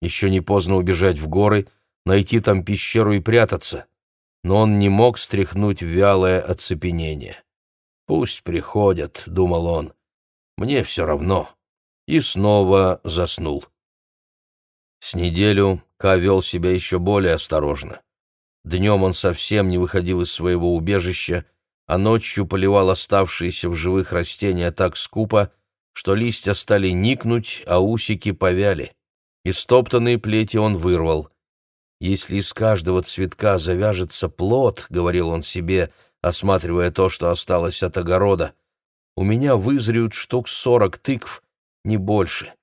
Еще не поздно убежать в горы — найти там пещеру и прятаться, но он не мог стряхнуть вялое оцепенение. «Пусть приходят», — думал он, — «мне все равно». И снова заснул. С неделю Ка вел себя еще более осторожно. Днем он совсем не выходил из своего убежища, а ночью поливал оставшиеся в живых растения так скупо, что листья стали никнуть, а усики повяли. Истоптанные плети он вырвал. Если из каждого цветка завяжется плод, — говорил он себе, осматривая то, что осталось от огорода, — у меня вызреют штук сорок тыкв, не больше.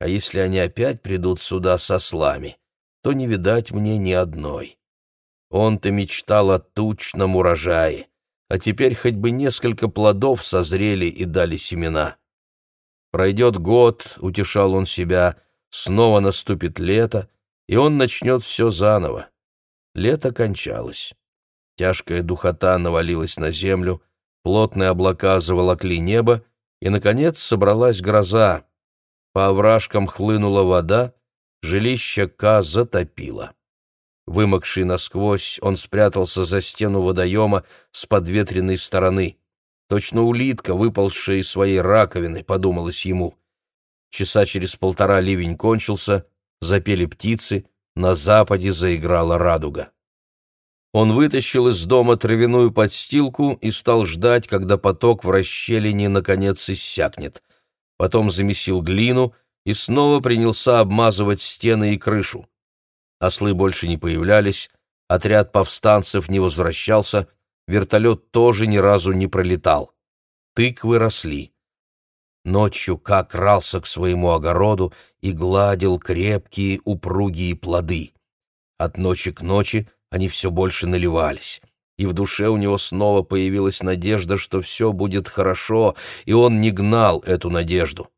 А если они опять придут сюда со слами, то не видать мне ни одной. Он-то мечтал о тучном урожае, а теперь хоть бы несколько плодов созрели и дали семена. Пройдет год, — утешал он себя, — снова наступит лето, и он начнет все заново. Лето кончалось. Тяжкая духота навалилась на землю, плотные облака заволокли небо, и, наконец, собралась гроза. По овражкам хлынула вода, жилище Ка затопило. Вымокший насквозь, он спрятался за стену водоема с подветренной стороны. Точно улитка, выползшая из своей раковины, подумалось ему. Часа через полтора ливень кончился, запели птицы, на западе заиграла радуга. Он вытащил из дома травяную подстилку и стал ждать, когда поток в расщелине наконец иссякнет. Потом замесил глину и снова принялся обмазывать стены и крышу. Ослы больше не появлялись, отряд повстанцев не возвращался, вертолет тоже ни разу не пролетал. тыквы росли. Ночью Ка крался к своему огороду и гладил крепкие упругие плоды. От ночи к ночи они все больше наливались, и в душе у него снова появилась надежда, что все будет хорошо, и он не гнал эту надежду.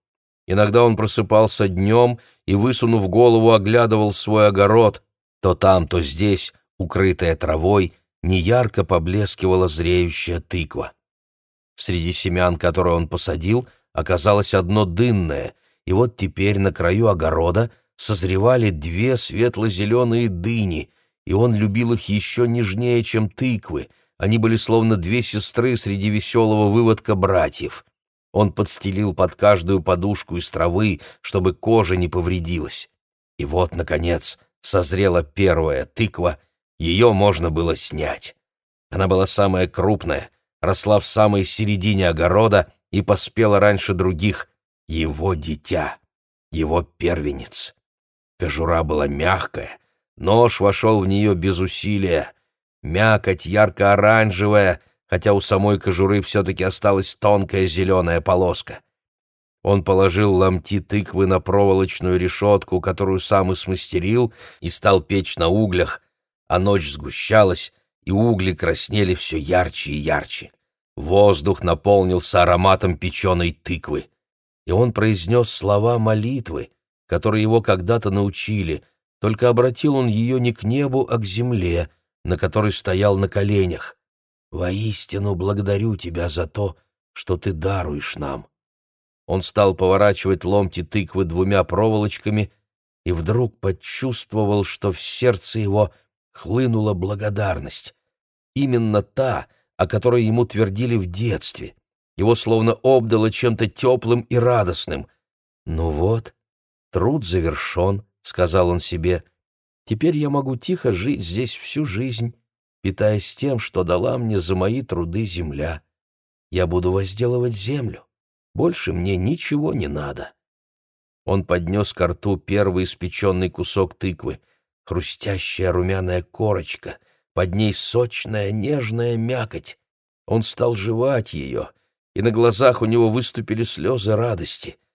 Иногда он просыпался днем и, высунув голову, оглядывал свой огород. То там, то здесь, укрытая травой, неярко поблескивала зреющая тыква. Среди семян, которые он посадил, оказалось одно дынное, и вот теперь на краю огорода созревали две светло-зеленые дыни, и он любил их еще нежнее, чем тыквы. Они были словно две сестры среди веселого выводка братьев. Он подстелил под каждую подушку из травы, чтобы кожа не повредилась. И вот, наконец, созрела первая тыква, ее можно было снять. Она была самая крупная, росла в самой середине огорода и поспела раньше других. Его дитя, его первенец. Кожура была мягкая, нож вошел в нее без усилия. Мякоть ярко-оранжевая, хотя у самой кожуры все-таки осталась тонкая зеленая полоска. Он положил ломти тыквы на проволочную решетку, которую сам и смастерил, и стал печь на углях, а ночь сгущалась, и угли краснели все ярче и ярче. Воздух наполнился ароматом печеной тыквы, и он произнес слова молитвы, которые его когда-то научили, только обратил он ее не к небу, а к земле, на которой стоял на коленях. «Воистину благодарю тебя за то, что ты даруешь нам». Он стал поворачивать ломти тыквы двумя проволочками и вдруг почувствовал, что в сердце его хлынула благодарность. Именно та, о которой ему твердили в детстве. Его словно обдало чем-то теплым и радостным. «Ну вот, «Труд завершен», — сказал он себе. «Теперь я могу тихо жить здесь всю жизнь, питаясь тем, что дала мне за мои труды земля. Я буду возделывать землю. Больше мне ничего не надо». Он поднес ко рту первый испеченный кусок тыквы, хрустящая румяная корочка, под ней сочная нежная мякоть. Он стал жевать ее, и на глазах у него выступили слезы радости —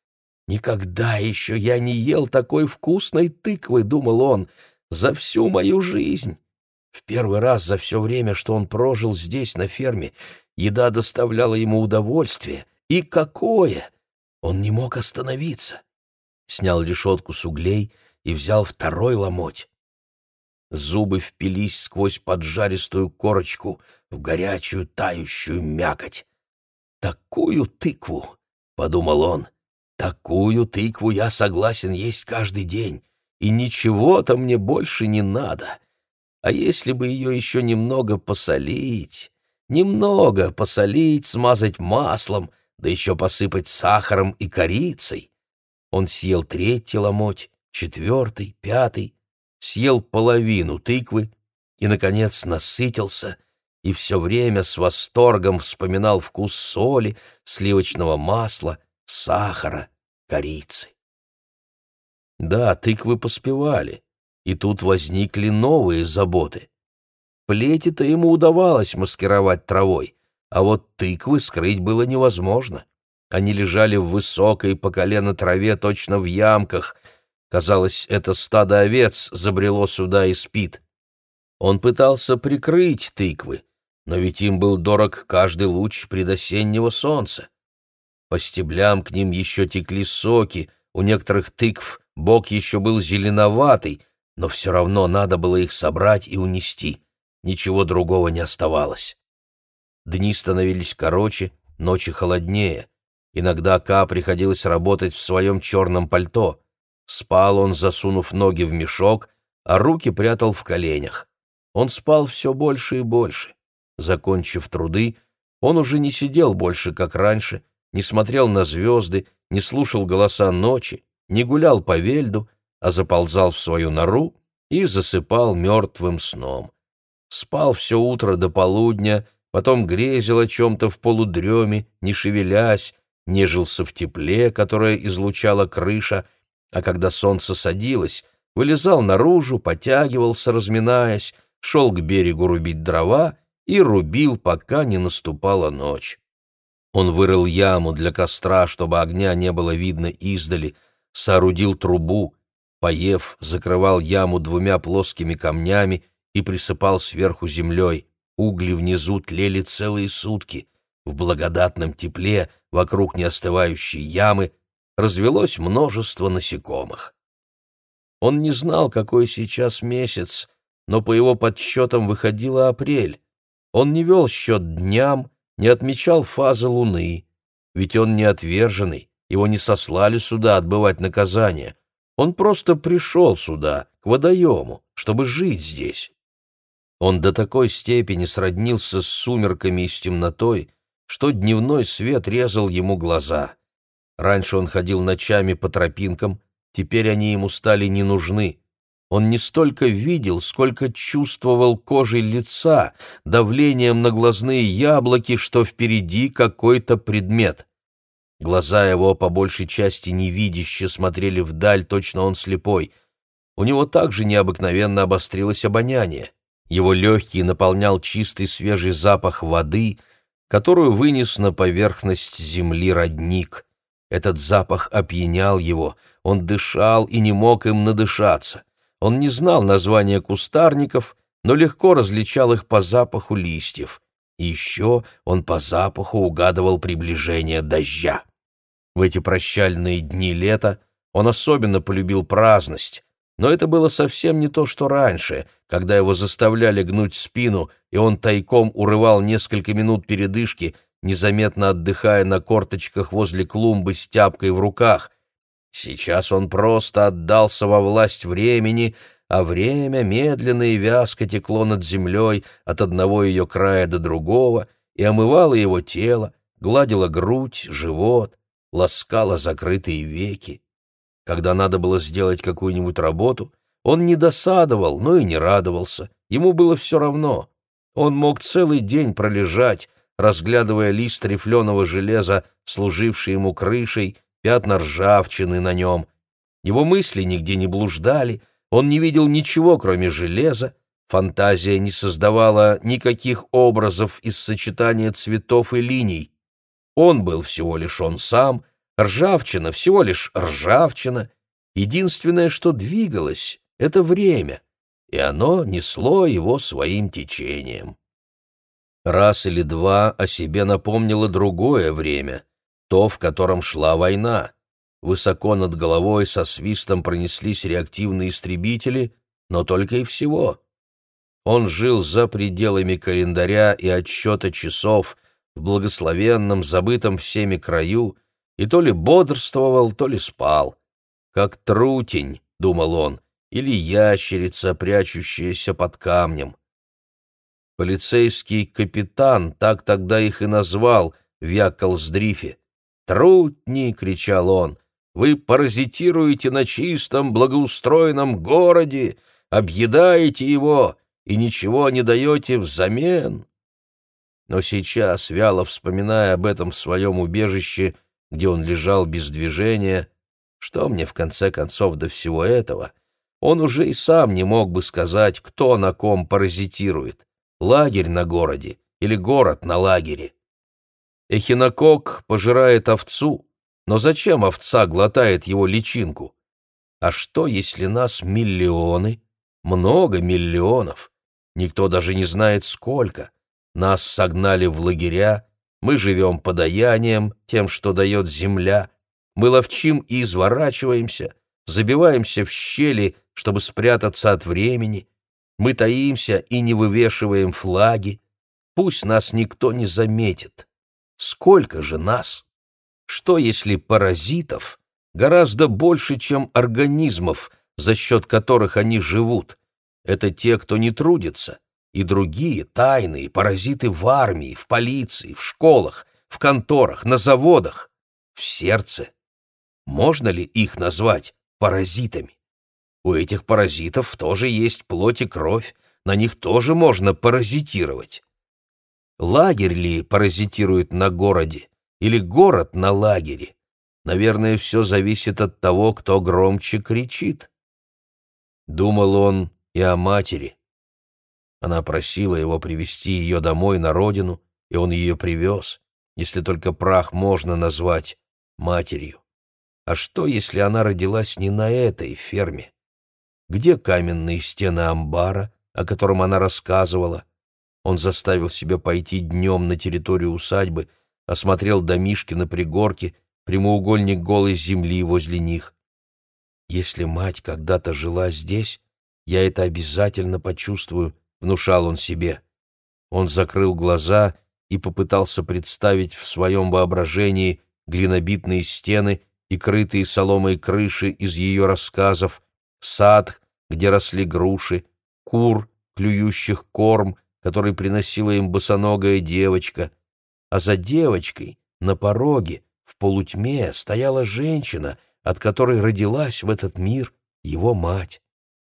«Никогда еще я не ел такой вкусной тыквы», — думал он, — «за всю мою жизнь». В первый раз за все время, что он прожил здесь, на ферме, еда доставляла ему удовольствие. И какое! Он не мог остановиться. Снял решетку с углей и взял второй ломоть. Зубы впились сквозь поджаристую корочку в горячую тающую мякоть. «Такую тыкву!» — подумал он. Такую тыкву я согласен есть каждый день, и ничего-то мне больше не надо. А если бы ее еще немного посолить, немного посолить, смазать маслом, да еще посыпать сахаром и корицей? Он съел третий ломоть, четвертый, пятый, съел половину тыквы и, наконец, насытился и все время с восторгом вспоминал вкус соли, сливочного масла, сахара, корицы. Да, тыквы поспевали, и тут возникли новые заботы. Плети-то ему удавалось маскировать травой, а вот тыквы скрыть было невозможно. Они лежали в высокой по колено траве точно в ямках. Казалось, это стадо овец забрело сюда и спит. Он пытался прикрыть тыквы, но ведь им был дорог каждый луч предосеннего солнца. По стеблям к ним еще текли соки, у некоторых тыкв бок еще был зеленоватый, но все равно надо было их собрать и унести. Ничего другого не оставалось. Дни становились короче, ночи холоднее. Иногда Ка приходилось работать в своем черном пальто. Спал он, засунув ноги в мешок, а руки прятал в коленях. Он спал все больше и больше. Закончив труды, он уже не сидел больше, как раньше, не смотрел на звезды, не слушал голоса ночи, не гулял по вельду, а заползал в свою нору и засыпал мертвым сном. Спал все утро до полудня, потом грезил о чем-то в полудреме, не шевелясь, нежился в тепле, которое излучала крыша, а когда солнце садилось, вылезал наружу, потягивался, разминаясь, шел к берегу рубить дрова и рубил, пока не наступала ночь. Он вырыл яму для костра, чтобы огня не было видно издали, соорудил трубу, поев, закрывал яму двумя плоскими камнями и присыпал сверху землей. Угли внизу тлели целые сутки. В благодатном тепле вокруг неостывающей ямы развелось множество насекомых. Он не знал, какой сейчас месяц, но по его подсчетам выходило апрель. Он не вел счет дням, не отмечал фазы луны, ведь он не отверженный, его не сослали сюда отбывать наказание. Он просто пришел сюда, к водоему, чтобы жить здесь. Он до такой степени сроднился с сумерками и с темнотой, что дневной свет резал ему глаза. Раньше он ходил ночами по тропинкам, теперь они ему стали не нужны. Он не столько видел, сколько чувствовал кожей лица, давлением на глазные яблоки, что впереди какой-то предмет. Глаза его по большей части невидяще смотрели вдаль, точно он слепой. У него также необыкновенно обострилось обоняние. Его легкий наполнял чистый свежий запах воды, которую вынес на поверхность земли родник. Этот запах опьянял его, он дышал и не мог им надышаться. Он не знал названия кустарников, но легко различал их по запаху листьев. И еще он по запаху угадывал приближение дождя. В эти прощальные дни лета он особенно полюбил праздность, но это было совсем не то, что раньше, когда его заставляли гнуть спину, и он тайком урывал несколько минут передышки, незаметно отдыхая на корточках возле клумбы с тяпкой в руках. Сейчас он просто отдался во власть времени, а время медленно и вязко текло над землей от одного ее края до другого и омывало его тело, гладило грудь, живот, ласкало закрытые веки. Когда надо было сделать какую-нибудь работу, он не досадовал, но и не радовался. Ему было все равно. Он мог целый день пролежать, разглядывая лист рифленого железа, служивший ему крышей, пятна ржавчины на нем. Его мысли нигде не блуждали, он не видел ничего, кроме железа, фантазия не создавала никаких образов из сочетания цветов и линий. Он был всего лишь он сам — Ржавчина, всего лишь ржавчина. Единственное, что двигалось, — это время, и оно несло его своим течением. Раз или два о себе напомнило другое время, то, в котором шла война. Высоко над головой со свистом пронеслись реактивные истребители, но только и всего. Он жил за пределами календаря и отсчета часов, в благословенном, забытом всеми краю, и то ли бодрствовал, то ли спал. Как трутень, — думал он, — или ящерица, прячущаяся под камнем. Полицейский капитан так тогда их и назвал в Яколсдрифе. «Трутни!» — кричал он. «Вы паразитируете на чистом, благоустроенном городе, объедаете его и ничего не даете взамен». Но сейчас, вяло вспоминая об этом в своем убежище, где он лежал без движения, что мне в конце концов до всего этого, он уже и сам не мог бы сказать, кто на ком паразитирует, лагерь на городе или город на лагере. Эхинокок пожирает овцу, но зачем овца глотает его личинку? А что, если нас миллионы, много миллионов, никто даже не знает сколько, нас согнали в лагеря, мы живем подаянием, тем, что дает земля. Мы ловчим и изворачиваемся, забиваемся в щели, чтобы спрятаться от времени. Мы таимся и не вывешиваем флаги. Пусть нас никто не заметит. Сколько же нас? Что, если паразитов гораздо больше, чем организмов, за счет которых они живут? Это те, кто не трудится, и другие тайные паразиты в армии, в полиции, в школах, в конторах, на заводах, в сердце. Можно ли их назвать паразитами? У этих паразитов тоже есть плоть и кровь, на них тоже можно паразитировать. Лагерь ли паразитирует на городе, или город на лагере? Наверное, все зависит от того, кто громче кричит. Думал он и о матери. Она просила его привести ее домой на родину, и он ее привез. если только прах можно назвать матерью. А что, если она родилась не на этой ферме? Где каменные стены амбара, о котором она рассказывала? Он заставил себя пойти днем на территорию усадьбы, осмотрел домишки на пригорке, прямоугольник голой земли возле них. «Если мать когда-то жила здесь, я это обязательно почувствую», — внушал он себе. Он закрыл глаза и попытался представить в своем воображении глинобитные стены и крытые соломой крыши из ее рассказов, сад, где росли груши, кур, клюющих корм, который приносила им босоногая девочка, а за девочкой на пороге в полутьме стояла женщина, от которой родилась в этот мир его мать.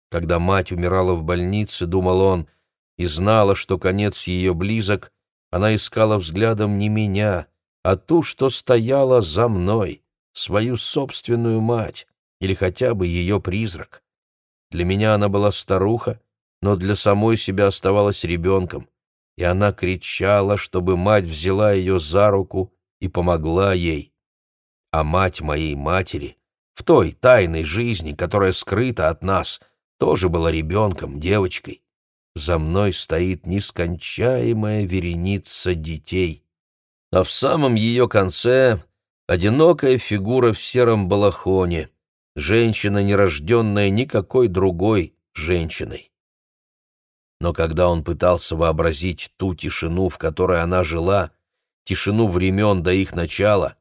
Когда мать умирала в больнице, думал он, и знала, что конец ее близок, она искала взглядом не меня, а ту, что стояла за мной, свою собственную мать или хотя бы ее призрак. Для меня она была старуха, но для самой себя оставалась ребенком, и она кричала, чтобы мать взяла ее за руку и помогла ей. А мать моей матери, в той тайной жизни, которая скрыта от нас, тоже была ребенком, девочкой. За мной стоит нескончаемая вереница детей. А в самом ее конце одинокая фигура в сером балахоне, женщина, нерожденная никакой другой женщиной. Но когда он пытался вообразить ту тишину, в которой она жила, тишину времен до их начала,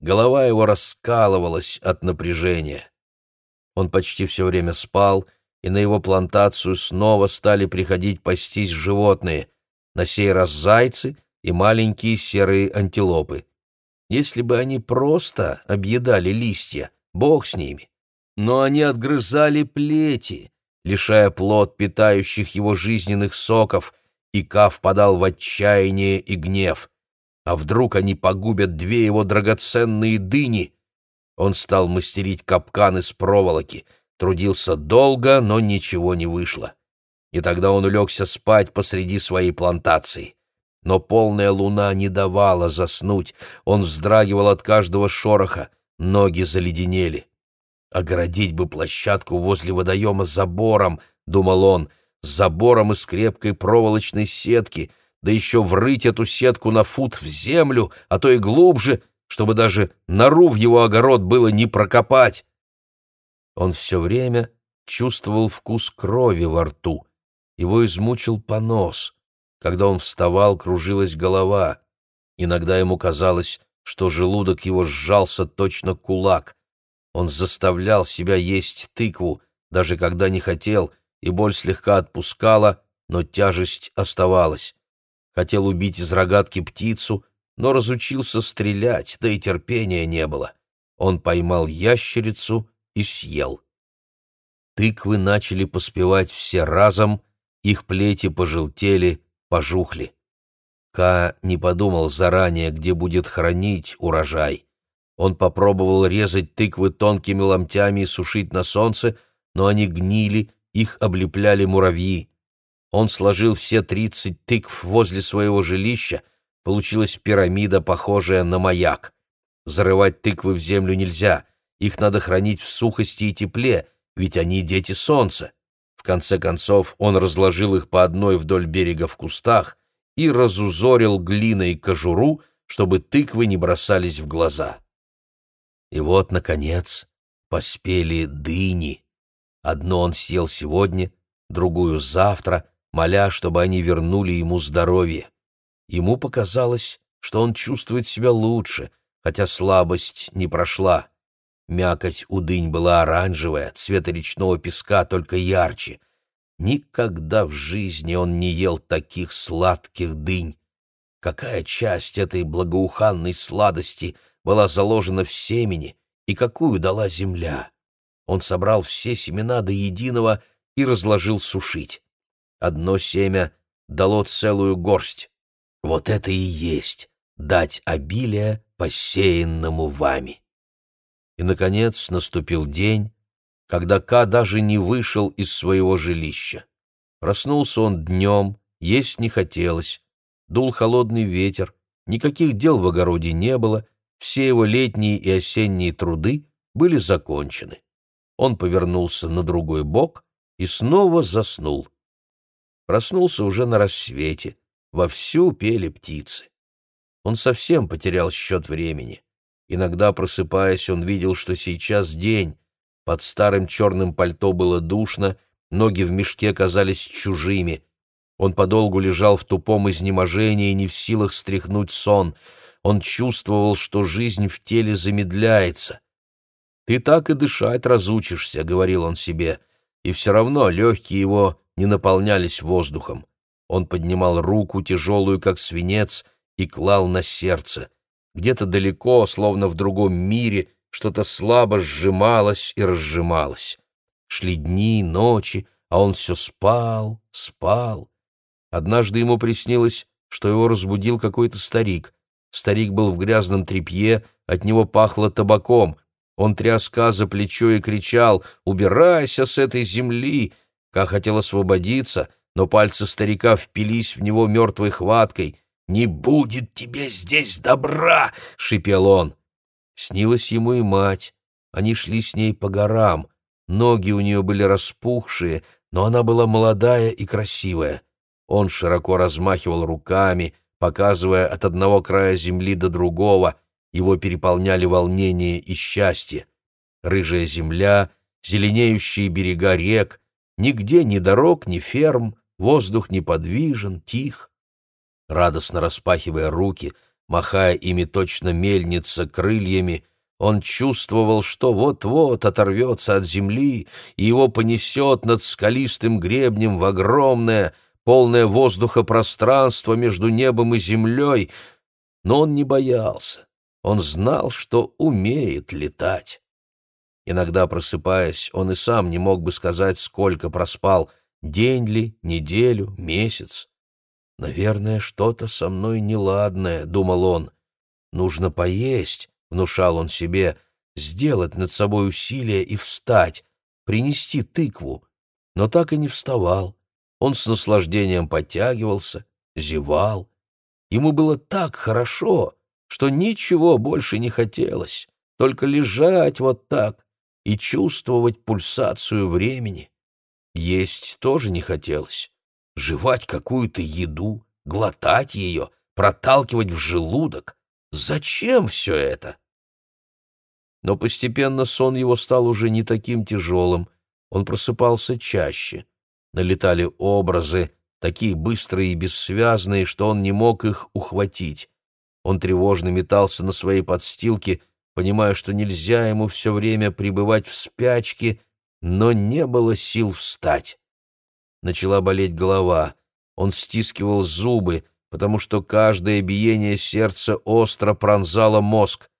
голова его раскалывалась от напряжения. Он почти все время спал, и на его плантацию снова стали приходить пастись животные, на сей раз зайцы и маленькие серые антилопы. Если бы они просто объедали листья, бог с ними. Но они отгрызали плети, лишая плод питающих его жизненных соков, и Ка впадал в отчаяние и гнев. А вдруг они погубят две его драгоценные дыни? Он стал мастерить капкан из проволоки, трудился долго, но ничего не вышло. И тогда он улегся спать посреди своей плантации. Но полная луна не давала заснуть, он вздрагивал от каждого шороха, ноги заледенели. Огородить бы площадку возле водоема забором, думал он, забором из крепкой проволочной сетки, да еще врыть эту сетку на фут в землю, а то и глубже, чтобы даже нору в его огород было не прокопать. Он все время чувствовал вкус крови во рту. Его измучил понос. Когда он вставал, кружилась голова. Иногда ему казалось, что желудок его сжался точно кулак. Он заставлял себя есть тыкву, даже когда не хотел, и боль слегка отпускала, но тяжесть оставалась. Хотел убить из рогатки птицу, но разучился стрелять, да и терпения не было. Он поймал ящерицу и съел. Тыквы начали поспевать все разом, их плети пожелтели, пожухли. Ка не подумал заранее, где будет хранить урожай. Он попробовал резать тыквы тонкими ломтями и сушить на солнце, но они гнили, их облепляли муравьи. Он сложил все тридцать тыкв возле своего жилища, получилась пирамида, похожая на маяк. Зарывать тыквы в землю нельзя, их надо хранить в сухости и тепле, ведь они дети солнца. В конце концов он разложил их по одной вдоль берега в кустах и разузорил глиной кожуру, чтобы тыквы не бросались в глаза. И вот, наконец, поспели дыни. Одно он съел сегодня, другую завтра, моля, чтобы они вернули ему здоровье. Ему показалось, что он чувствует себя лучше, хотя слабость не прошла. Мякоть у дынь была оранжевая, цвета речного песка только ярче. Никогда в жизни он не ел таких сладких дынь. Какая часть этой благоуханной сладости — была заложена в семени и какую дала земля. Он собрал все семена до единого и разложил сушить. Одно семя дало целую горсть. Вот это и есть дать обилие посеянному вами. И, наконец, наступил день, когда Ка даже не вышел из своего жилища. Проснулся он днем, есть не хотелось, дул холодный ветер, Никаких дел в огороде не было, все его летние и осенние труды были закончены. Он повернулся на другой бок и снова заснул. Проснулся уже на рассвете, вовсю пели птицы. Он совсем потерял счет времени. Иногда, просыпаясь, он видел, что сейчас день. Под старым черным пальто было душно, ноги в мешке казались чужими. Он подолгу лежал в тупом изнеможении, не в силах стряхнуть сон. Он чувствовал, что жизнь в теле замедляется. «Ты так и дышать разучишься», — говорил он себе, и все равно легкие его не наполнялись воздухом. Он поднимал руку, тяжелую, как свинец, и клал на сердце. Где-то далеко, словно в другом мире, что-то слабо сжималось и разжималось. Шли дни, ночи, а он все спал, спал. Однажды ему приснилось, что его разбудил какой-то старик. Старик был в грязном тряпье, от него пахло табаком. Он тряс за плечо и кричал «Убирайся с этой земли!» Ка хотел освободиться, но пальцы старика впились в него мертвой хваткой. «Не будет тебе здесь добра!» — шипел он. Снилась ему и мать. Они шли с ней по горам. Ноги у нее были распухшие, но она была молодая и красивая. Он широко размахивал руками, показывая от одного края земли до другого. Его переполняли волнение и счастье. Рыжая земля, зеленеющие берега рек, нигде ни дорог, ни ферм, воздух неподвижен, тих. Радостно распахивая руки, махая ими точно мельница крыльями, он чувствовал, что вот-вот оторвется от земли, и его понесет над скалистым гребнем в огромное, полное воздуха пространство между небом и землей, но он не боялся. Он знал, что умеет летать. Иногда, просыпаясь, он и сам не мог бы сказать, сколько проспал, день ли, неделю, месяц. «Наверное, что-то со мной неладное», — думал он. «Нужно поесть», — внушал он себе, — «сделать над собой усилие и встать, принести тыкву». Но так и не вставал. Он с наслаждением подтягивался, зевал. Ему было так хорошо, что ничего больше не хотелось, только лежать вот так и чувствовать пульсацию времени. Есть тоже не хотелось. Жевать какую-то еду, глотать ее, проталкивать в желудок. Зачем все это? Но постепенно сон его стал уже не таким тяжелым, он просыпался чаще налетали образы, такие быстрые и бессвязные, что он не мог их ухватить. Он тревожно метался на своей подстилке, понимая, что нельзя ему все время пребывать в спячке, но не было сил встать. Начала болеть голова. Он стискивал зубы, потому что каждое биение сердца остро пронзало мозг.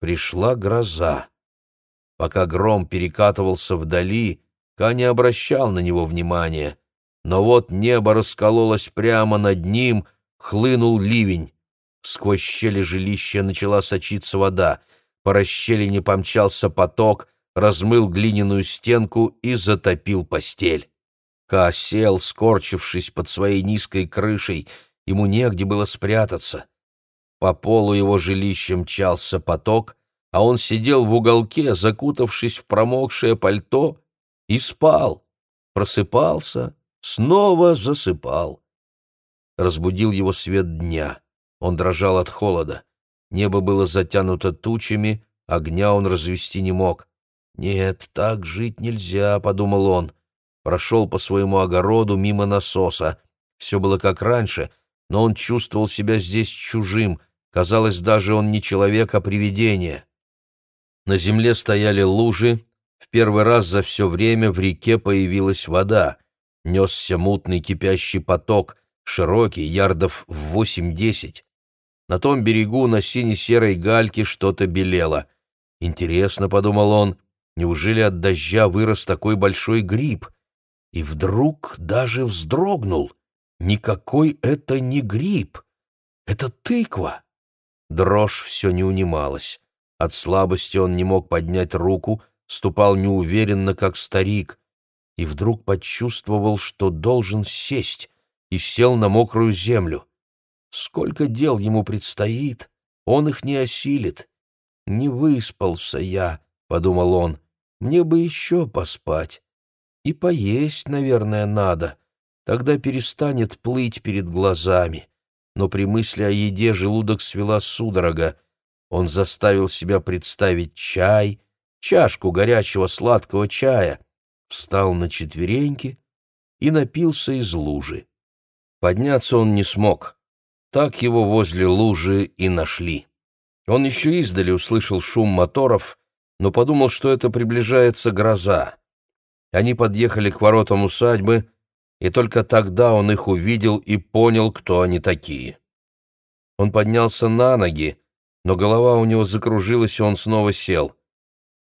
Пришла гроза. Пока гром перекатывался вдали, Ка не обращал на него внимания. Но вот небо раскололось прямо над ним, хлынул ливень. Сквозь щели жилища начала сочиться вода. По расщелине помчался поток, размыл глиняную стенку и затопил постель. Ка сел, скорчившись под своей низкой крышей, ему негде было спрятаться. По полу его жилища мчался поток, а он сидел в уголке, закутавшись в промокшее пальто и спал, просыпался, снова засыпал. Разбудил его свет дня. Он дрожал от холода. Небо было затянуто тучами, огня он развести не мог. «Нет, так жить нельзя», — подумал он. Прошел по своему огороду мимо насоса. Все было как раньше, но он чувствовал себя здесь чужим. Казалось, даже он не человек, а привидение. На земле стояли лужи, в первый раз за все время в реке появилась вода. Несся мутный кипящий поток, широкий, ярдов в восемь-десять. На том берегу на сине-серой гальке что-то белело. «Интересно», — подумал он, — «неужели от дождя вырос такой большой гриб?» И вдруг даже вздрогнул. «Никакой это не гриб! Это тыква!» Дрожь все не унималась. От слабости он не мог поднять руку, ступал неуверенно, как старик, и вдруг почувствовал, что должен сесть, и сел на мокрую землю. Сколько дел ему предстоит, он их не осилит. «Не выспался я», — подумал он, — «мне бы еще поспать. И поесть, наверное, надо, тогда перестанет плыть перед глазами». Но при мысли о еде желудок свела судорога. Он заставил себя представить чай, чашку горячего сладкого чая, встал на четвереньки и напился из лужи. Подняться он не смог. Так его возле лужи и нашли. Он еще издали услышал шум моторов, но подумал, что это приближается гроза. Они подъехали к воротам усадьбы, и только тогда он их увидел и понял, кто они такие. Он поднялся на ноги, но голова у него закружилась, и он снова сел.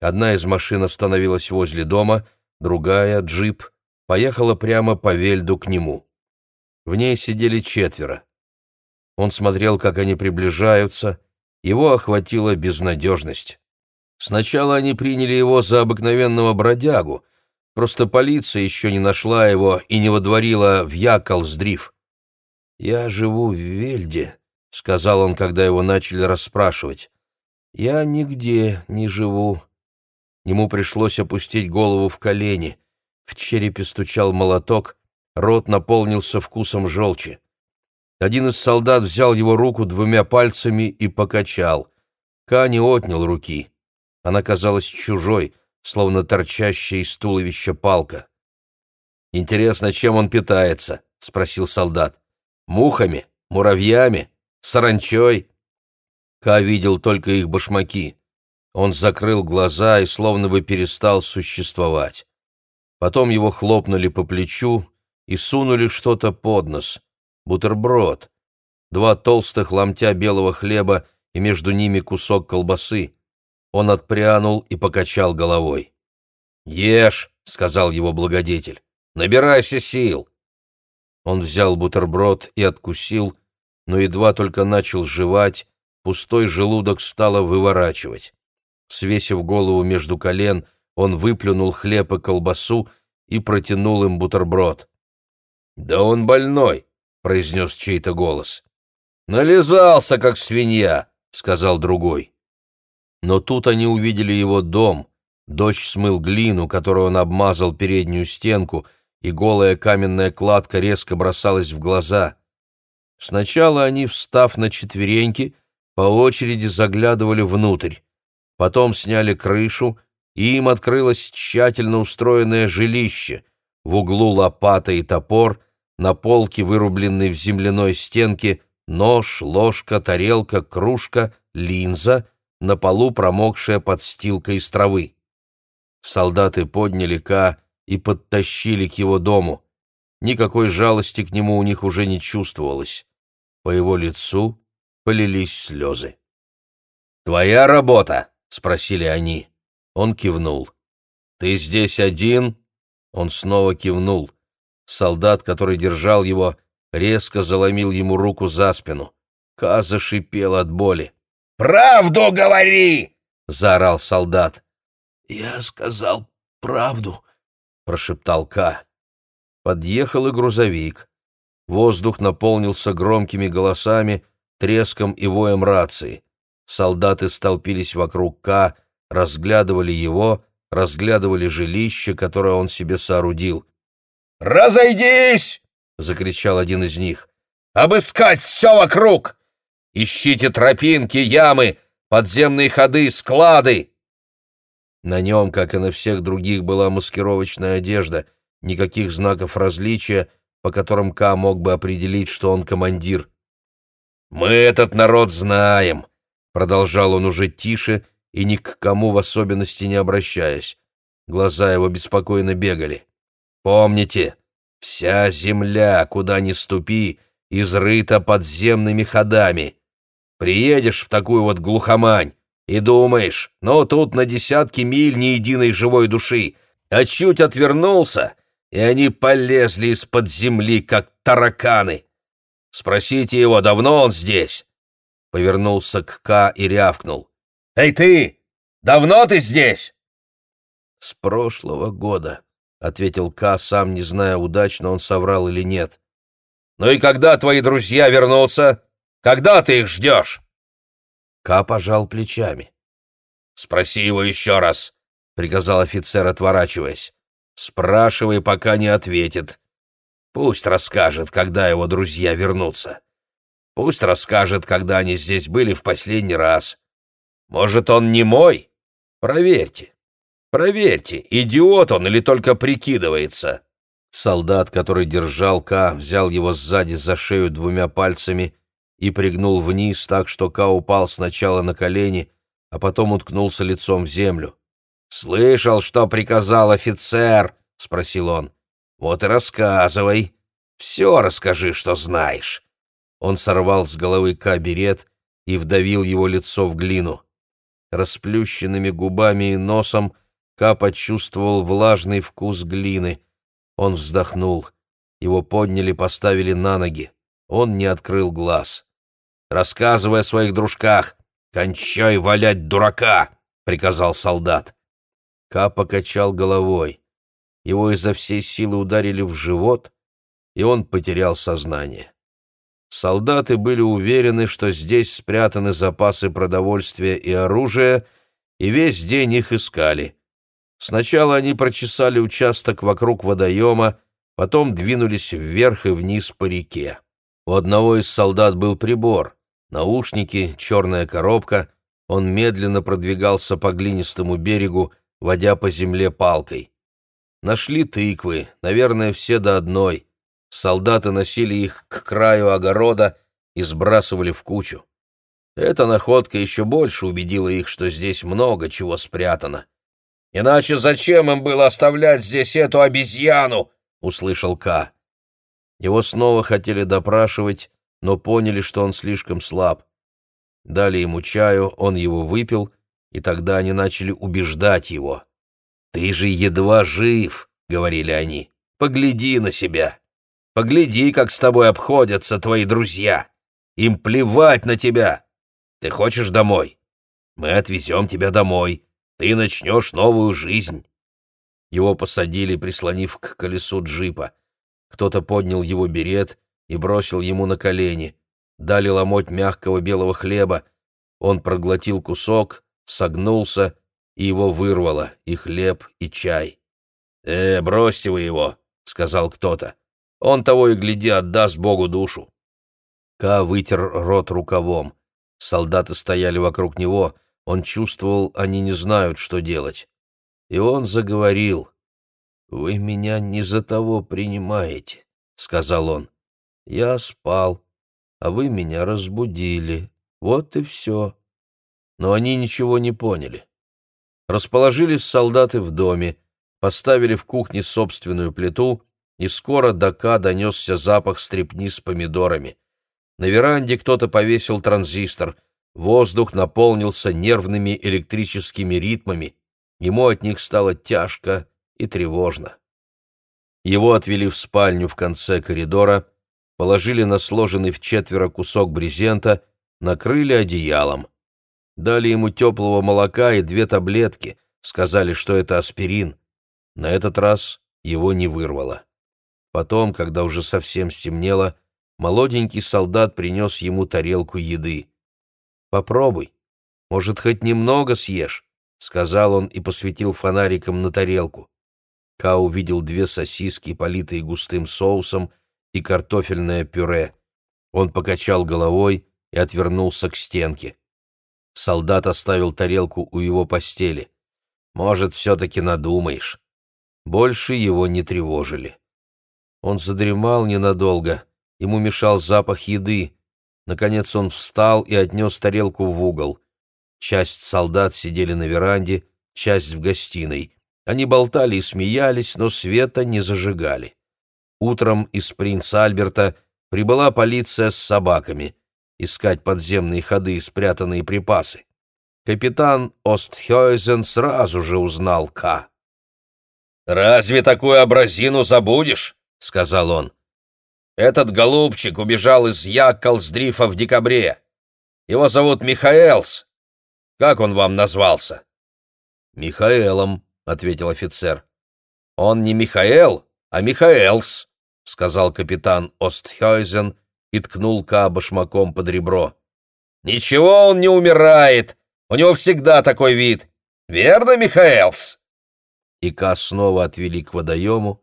Одна из машин остановилась возле дома, другая, джип, поехала прямо по вельду к нему. В ней сидели четверо. Он смотрел, как они приближаются, его охватила безнадежность. Сначала они приняли его за обыкновенного бродягу, просто полиция еще не нашла его и не водворила в Яколсдриф. «Я живу в Вельде», — сказал он, когда его начали расспрашивать. «Я нигде не живу». Ему пришлось опустить голову в колени. В черепе стучал молоток, рот наполнился вкусом желчи. Один из солдат взял его руку двумя пальцами и покачал. Кани отнял руки. Она казалась чужой, словно торчащая из туловища палка. «Интересно, чем он питается?» — спросил солдат. «Мухами? Муравьями? Саранчой?» Ка видел только их башмаки. Он закрыл глаза и словно бы перестал существовать. Потом его хлопнули по плечу и сунули что-то под нос бутерброд, два толстых ломтя белого хлеба и между ними кусок колбасы. Он отпрянул и покачал головой. «Ешь», — сказал его благодетель, — «набирайся сил». Он взял бутерброд и откусил, но едва только начал жевать, пустой желудок стало выворачивать. Свесив голову между колен, он выплюнул хлеб и колбасу и протянул им бутерброд. «Да он больной», — произнес чей-то голос. «Нализался, как свинья», — сказал другой. Но тут они увидели его дом. Дождь смыл глину, которую он обмазал переднюю стенку, и голая каменная кладка резко бросалась в глаза. Сначала они, встав на четвереньки, по очереди заглядывали внутрь. Потом сняли крышу, и им открылось тщательно устроенное жилище. В углу лопата и топор — на полке, вырубленной в земляной стенке, нож, ложка, тарелка, кружка, линза, на полу промокшая подстилка из травы. Солдаты подняли Ка и подтащили к его дому. Никакой жалости к нему у них уже не чувствовалось. По его лицу полились слезы. «Твоя работа?» — спросили они. Он кивнул. «Ты здесь один?» Он снова кивнул. Солдат, который держал его, резко заломил ему руку за спину. Ка зашипел от боли. «Правду говори!» — заорал солдат. «Я сказал правду», — прошептал Ка. Подъехал и грузовик. Воздух наполнился громкими голосами, треском и воем рации. Солдаты столпились вокруг Ка, разглядывали его, разглядывали жилище, которое он себе соорудил. «Разойдись!» — закричал один из них. «Обыскать все вокруг! Ищите тропинки, ямы, подземные ходы, склады!» На нем, как и на всех других, была маскировочная одежда, никаких знаков различия, по которым Ка мог бы определить, что он командир. «Мы этот народ знаем», — продолжал он уже тише и ни к кому в особенности не обращаясь. Глаза его беспокойно бегали. Помните, вся земля, куда ни ступи, изрыта подземными ходами. Приедешь в такую вот глухомань и думаешь, ну тут на десятки миль ни единой живой души, а чуть отвернулся, и они полезли из-под земли, как тараканы. Спросите его, давно он здесь?» Повернулся к Ка и рявкнул. «Эй ты! Давно ты здесь?» «С прошлого года», — ответил Ка, сам не зная, удачно он соврал или нет. Ну и когда твои друзья вернутся? Когда ты их ждешь?» Ка пожал плечами. «Спроси его еще раз», — приказал офицер, отворачиваясь. «Спрашивай, пока не ответит. Пусть расскажет, когда его друзья вернутся. Пусть расскажет, когда они здесь были в последний раз. Может, он не мой? Проверьте. Проверьте, идиот он или только прикидывается». Солдат, который держал Ка, взял его сзади за шею двумя пальцами и пригнул вниз так, что Ка упал сначала на колени, а потом уткнулся лицом в землю. «Слышал, что приказал офицер?» — спросил он. «Вот и рассказывай. Все расскажи, что знаешь». Он сорвал с головы Ка берет и вдавил его лицо в глину. Расплющенными губами и носом Ка почувствовал влажный вкус глины. Он вздохнул. Его подняли, поставили на ноги. Он не открыл глаз. «Рассказывай о своих дружках. Кончай валять дурака!» — приказал солдат. Ка покачал головой. Его изо всей силы ударили в живот, и он потерял сознание. Солдаты были уверены, что здесь спрятаны запасы продовольствия и оружия, и весь день их искали. Сначала они прочесали участок вокруг водоема, потом двинулись вверх и вниз по реке. У одного из солдат был прибор, наушники, черная коробка. Он медленно продвигался по глинистому берегу, водя по земле палкой. Нашли тыквы, наверное, все до одной. Солдаты носили их к краю огорода и сбрасывали в кучу. Эта находка еще больше убедила их, что здесь много чего спрятано. «Иначе зачем им было оставлять здесь эту обезьяну?» — услышал Ка. Его снова хотели допрашивать, но поняли, что он слишком слаб. Дали ему чаю, он его выпил, и тогда они начали убеждать его. «Ты же едва жив», — говорили они. «Погляди на себя. Погляди, как с тобой обходятся твои друзья. Им плевать на тебя. Ты хочешь домой? Мы отвезем тебя домой. Ты начнешь новую жизнь». Его посадили, прислонив к колесу джипа. Кто-то поднял его берет и бросил ему на колени. Дали ломоть мягкого белого хлеба. Он проглотил кусок, согнулся, и его вырвало, и хлеб, и чай. «Э, бросьте вы его», — сказал кто-то. «Он того и гляди отдаст Богу душу». Ка вытер рот рукавом. Солдаты стояли вокруг него, он чувствовал, они не знают, что делать. И он заговорил. «Вы меня не за того принимаете», — сказал он. «Я спал, а вы меня разбудили. Вот и все». Но они ничего не поняли. Расположились солдаты в доме, поставили в кухне собственную плиту, и скоро до Ка донесся запах стрепни с помидорами. На веранде кто-то повесил транзистор, воздух наполнился нервными электрическими ритмами, ему от них стало тяжко и тревожно. Его отвели в спальню в конце коридора, положили на сложенный в четверо кусок брезента, накрыли одеялом. Дали ему теплого молока и две таблетки, сказали, что это аспирин. На этот раз его не вырвало. Потом, когда уже совсем стемнело, молоденький солдат принес ему тарелку еды. «Попробуй, может, хоть немного съешь», — сказал он и посветил фонариком на тарелку. Ка увидел две сосиски, политые густым соусом, и картофельное пюре. Он покачал головой и отвернулся к стенке. Солдат оставил тарелку у его постели. «Может, все-таки надумаешь». Больше его не тревожили. Он задремал ненадолго, ему мешал запах еды. Наконец он встал и отнес тарелку в угол. Часть солдат сидели на веранде, часть в гостиной. Они болтали и смеялись, но света не зажигали. Утром из принца Альберта прибыла полиция с собаками искать подземные ходы и спрятанные припасы. Капитан Остхёйзен сразу же узнал К. «Разве такую образину забудешь?» — сказал он. «Этот голубчик убежал из Якколсдрифа в декабре. Его зовут Михаэлс. Как он вам назвался?» «Михаэлом», — ответил офицер. «Он не Михаэл, а Михаэлс», — сказал капитан Остхёйзен и ткнул Ка башмаком под ребро. «Ничего он не умирает! У него всегда такой вид! Верно, Михаэлс?» И Ка снова отвели к водоему,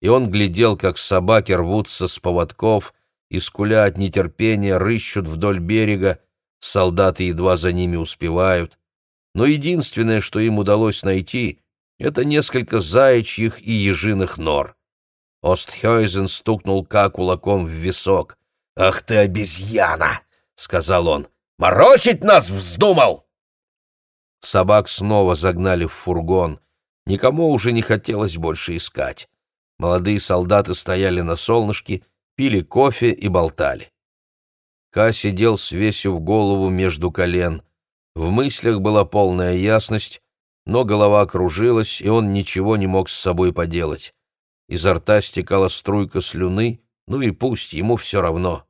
и он глядел, как собаки рвутся с поводков и, скуля от нетерпения, рыщут вдоль берега, солдаты едва за ними успевают. Но единственное, что им удалось найти, это несколько заячьих и ежиных нор. Остхёйзен стукнул Ка кулаком в висок. «Ах ты, обезьяна!» — сказал он. «Морочить нас вздумал!» Собак снова загнали в фургон. Никому уже не хотелось больше искать. Молодые солдаты стояли на солнышке, пили кофе и болтали. Ка сидел, свесив голову между колен. В мыслях была полная ясность, но голова кружилась, и он ничего не мог с собой поделать. Изо рта стекала струйка слюны, ну и пусть, ему все равно.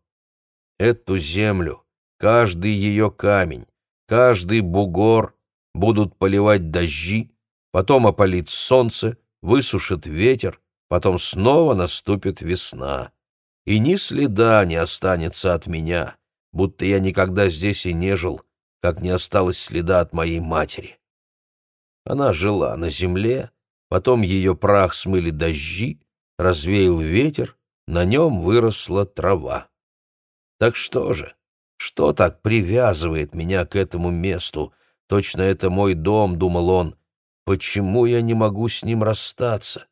Эту землю, каждый ее камень, каждый бугор будут поливать дожди, потом опалит солнце, высушит ветер, потом снова наступит весна. И ни следа не останется от меня, будто я никогда здесь и не жил, как не осталось следа от моей матери. Она жила на земле, потом ее прах смыли дожди, развеял ветер, на нем выросла трава. Так что же, что так привязывает меня к этому месту? Точно это мой дом, думал он. Почему я не могу с ним расстаться?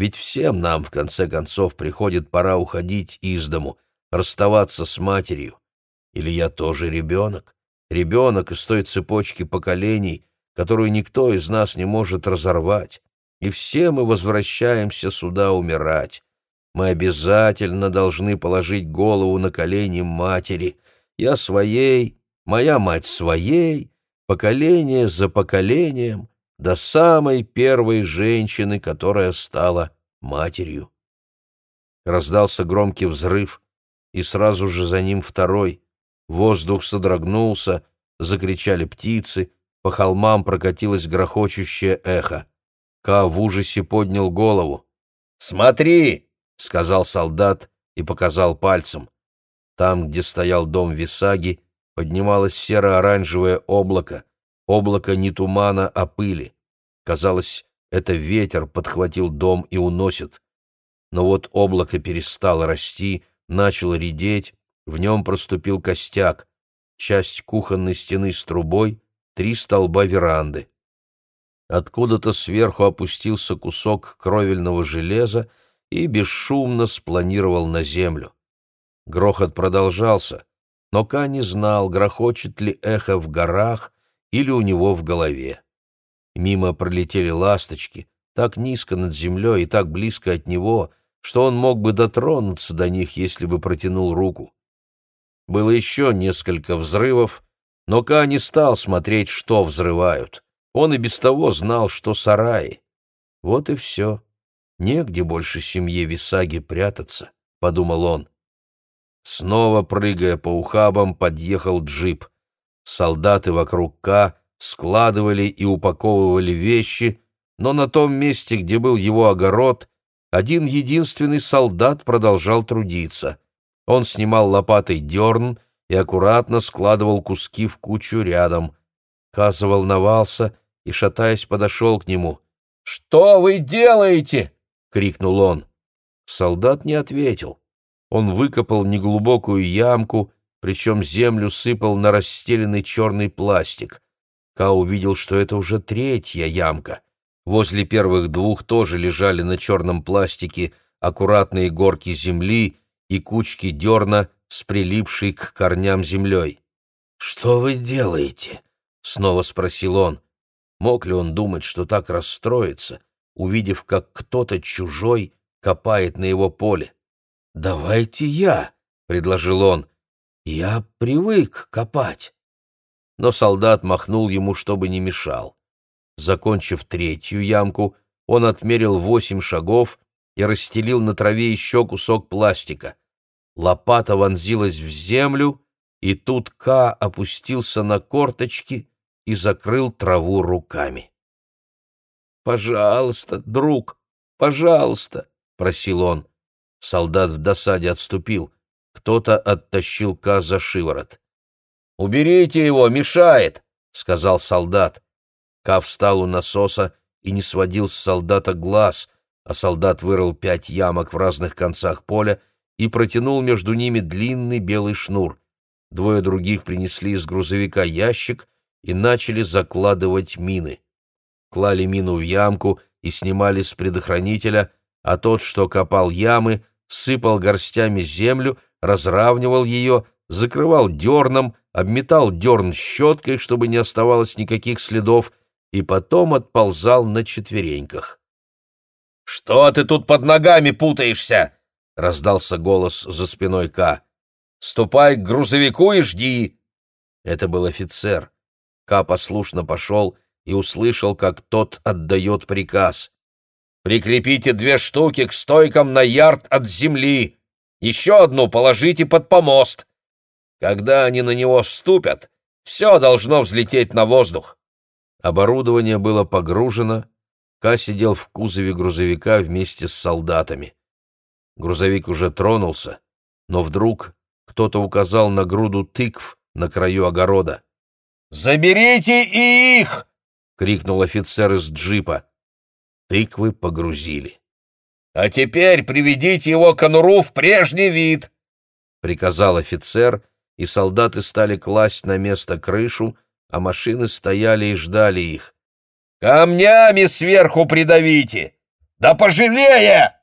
Ведь всем нам, в конце концов, приходит пора уходить из дому, расставаться с матерью. Или я тоже ребенок? Ребенок из той цепочки поколений, которую никто из нас не может разорвать. И все мы возвращаемся сюда умирать. Мы обязательно должны положить голову на колени матери. Я своей, моя мать своей, поколение за поколением, до самой первой женщины, которая стала матерью. Раздался громкий взрыв, и сразу же за ним второй. Воздух содрогнулся, закричали птицы, по холмам прокатилось грохочущее эхо. Ка в ужасе поднял голову. «Смотри!» — сказал солдат и показал пальцем. Там, где стоял дом Висаги, поднималось серо-оранжевое облако, Облако не тумана, а пыли. Казалось, это ветер подхватил дом и уносит. Но вот облако перестало расти, начало редеть, в нем проступил костяк, часть кухонной стены с трубой, три столба веранды. Откуда-то сверху опустился кусок кровельного железа и бесшумно спланировал на землю. Грохот продолжался, но Ка не знал, грохочет ли эхо в горах или у него в голове. Мимо пролетели ласточки, так низко над землей и так близко от него, что он мог бы дотронуться до них, если бы протянул руку. Было еще несколько взрывов, но Ка не стал смотреть, что взрывают. Он и без того знал, что сараи. Вот и все. Негде больше семье Висаги прятаться, — подумал он. Снова прыгая по ухабам, подъехал джип. Солдаты вокруг К складывали и упаковывали вещи, но на том месте, где был его огород, один единственный солдат продолжал трудиться. Он снимал лопатой дерн и аккуратно складывал куски в кучу рядом. Ка заволновался и, шатаясь, подошел к нему. «Что вы делаете?» — крикнул он. Солдат не ответил. Он выкопал неглубокую ямку причем землю сыпал на расстеленный черный пластик. Ка увидел, что это уже третья ямка. Возле первых двух тоже лежали на черном пластике аккуратные горки земли и кучки дерна с прилипшей к корням землей. «Что вы делаете?» — снова спросил он. Мог ли он думать, что так расстроится, увидев, как кто-то чужой копает на его поле? «Давайте я», — предложил он. Я привык копать. Но солдат махнул ему, чтобы не мешал. Закончив третью ямку, он отмерил восемь шагов и расстелил на траве еще кусок пластика. Лопата вонзилась в землю, и тут Ка опустился на корточки и закрыл траву руками. «Пожалуйста, друг, пожалуйста», — просил он. Солдат в досаде отступил. Кто-то оттащил Ка за шиворот. «Уберите его, мешает!» — сказал солдат. Ка встал у насоса и не сводил с солдата глаз, а солдат вырыл пять ямок в разных концах поля и протянул между ними длинный белый шнур. Двое других принесли из грузовика ящик и начали закладывать мины. Клали мину в ямку и снимали с предохранителя, а тот, что копал ямы, сыпал горстями землю, разравнивал ее, закрывал дерном, обметал дерн щеткой, чтобы не оставалось никаких следов, и потом отползал на четвереньках. «Что ты тут под ногами путаешься?» — раздался голос за спиной К. «Ступай к грузовику и жди!» Это был офицер. К послушно пошел и услышал, как тот отдает приказ. «Прикрепите две штуки к стойкам на ярд от земли. Еще одну положите под помост. Когда они на него вступят, все должно взлететь на воздух». Оборудование было погружено. Ка сидел в кузове грузовика вместе с солдатами. Грузовик уже тронулся, но вдруг кто-то указал на груду тыкв на краю огорода. «Заберите их!» — крикнул офицер из джипа. Тыквы погрузили. «А теперь приведите его конуру в прежний вид!» — приказал офицер, и солдаты стали класть на место крышу, а машины стояли и ждали их. «Камнями сверху придавите! Да пожалея!»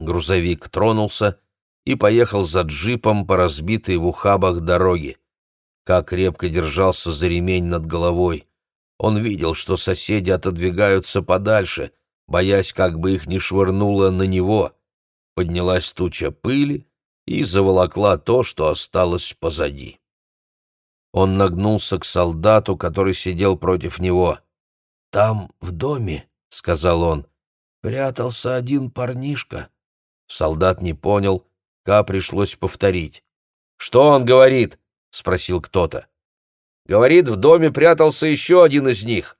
Грузовик тронулся и поехал за джипом по разбитой в ухабах дороге. Как крепко держался за ремень над головой. Он видел, что соседи отодвигаются подальше, боясь, как бы их не швырнуло на него. Поднялась туча пыли и заволокла то, что осталось позади. Он нагнулся к солдату, который сидел против него. «Там, в доме, — сказал он, — прятался один парнишка». Солдат не понял, Ка пришлось повторить. «Что он говорит?» — спросил кто-то. «Говорит, в доме прятался еще один из них».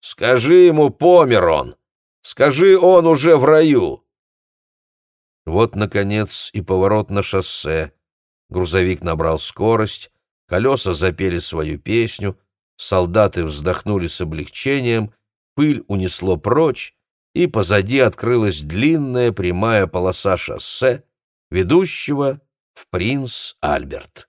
«Скажи ему, помер он! Скажи, он уже в раю!» Вот, наконец, и поворот на шоссе. Грузовик набрал скорость, колеса запели свою песню, солдаты вздохнули с облегчением, пыль унесло прочь, и позади открылась длинная прямая полоса шоссе, ведущего в Принц Альберт.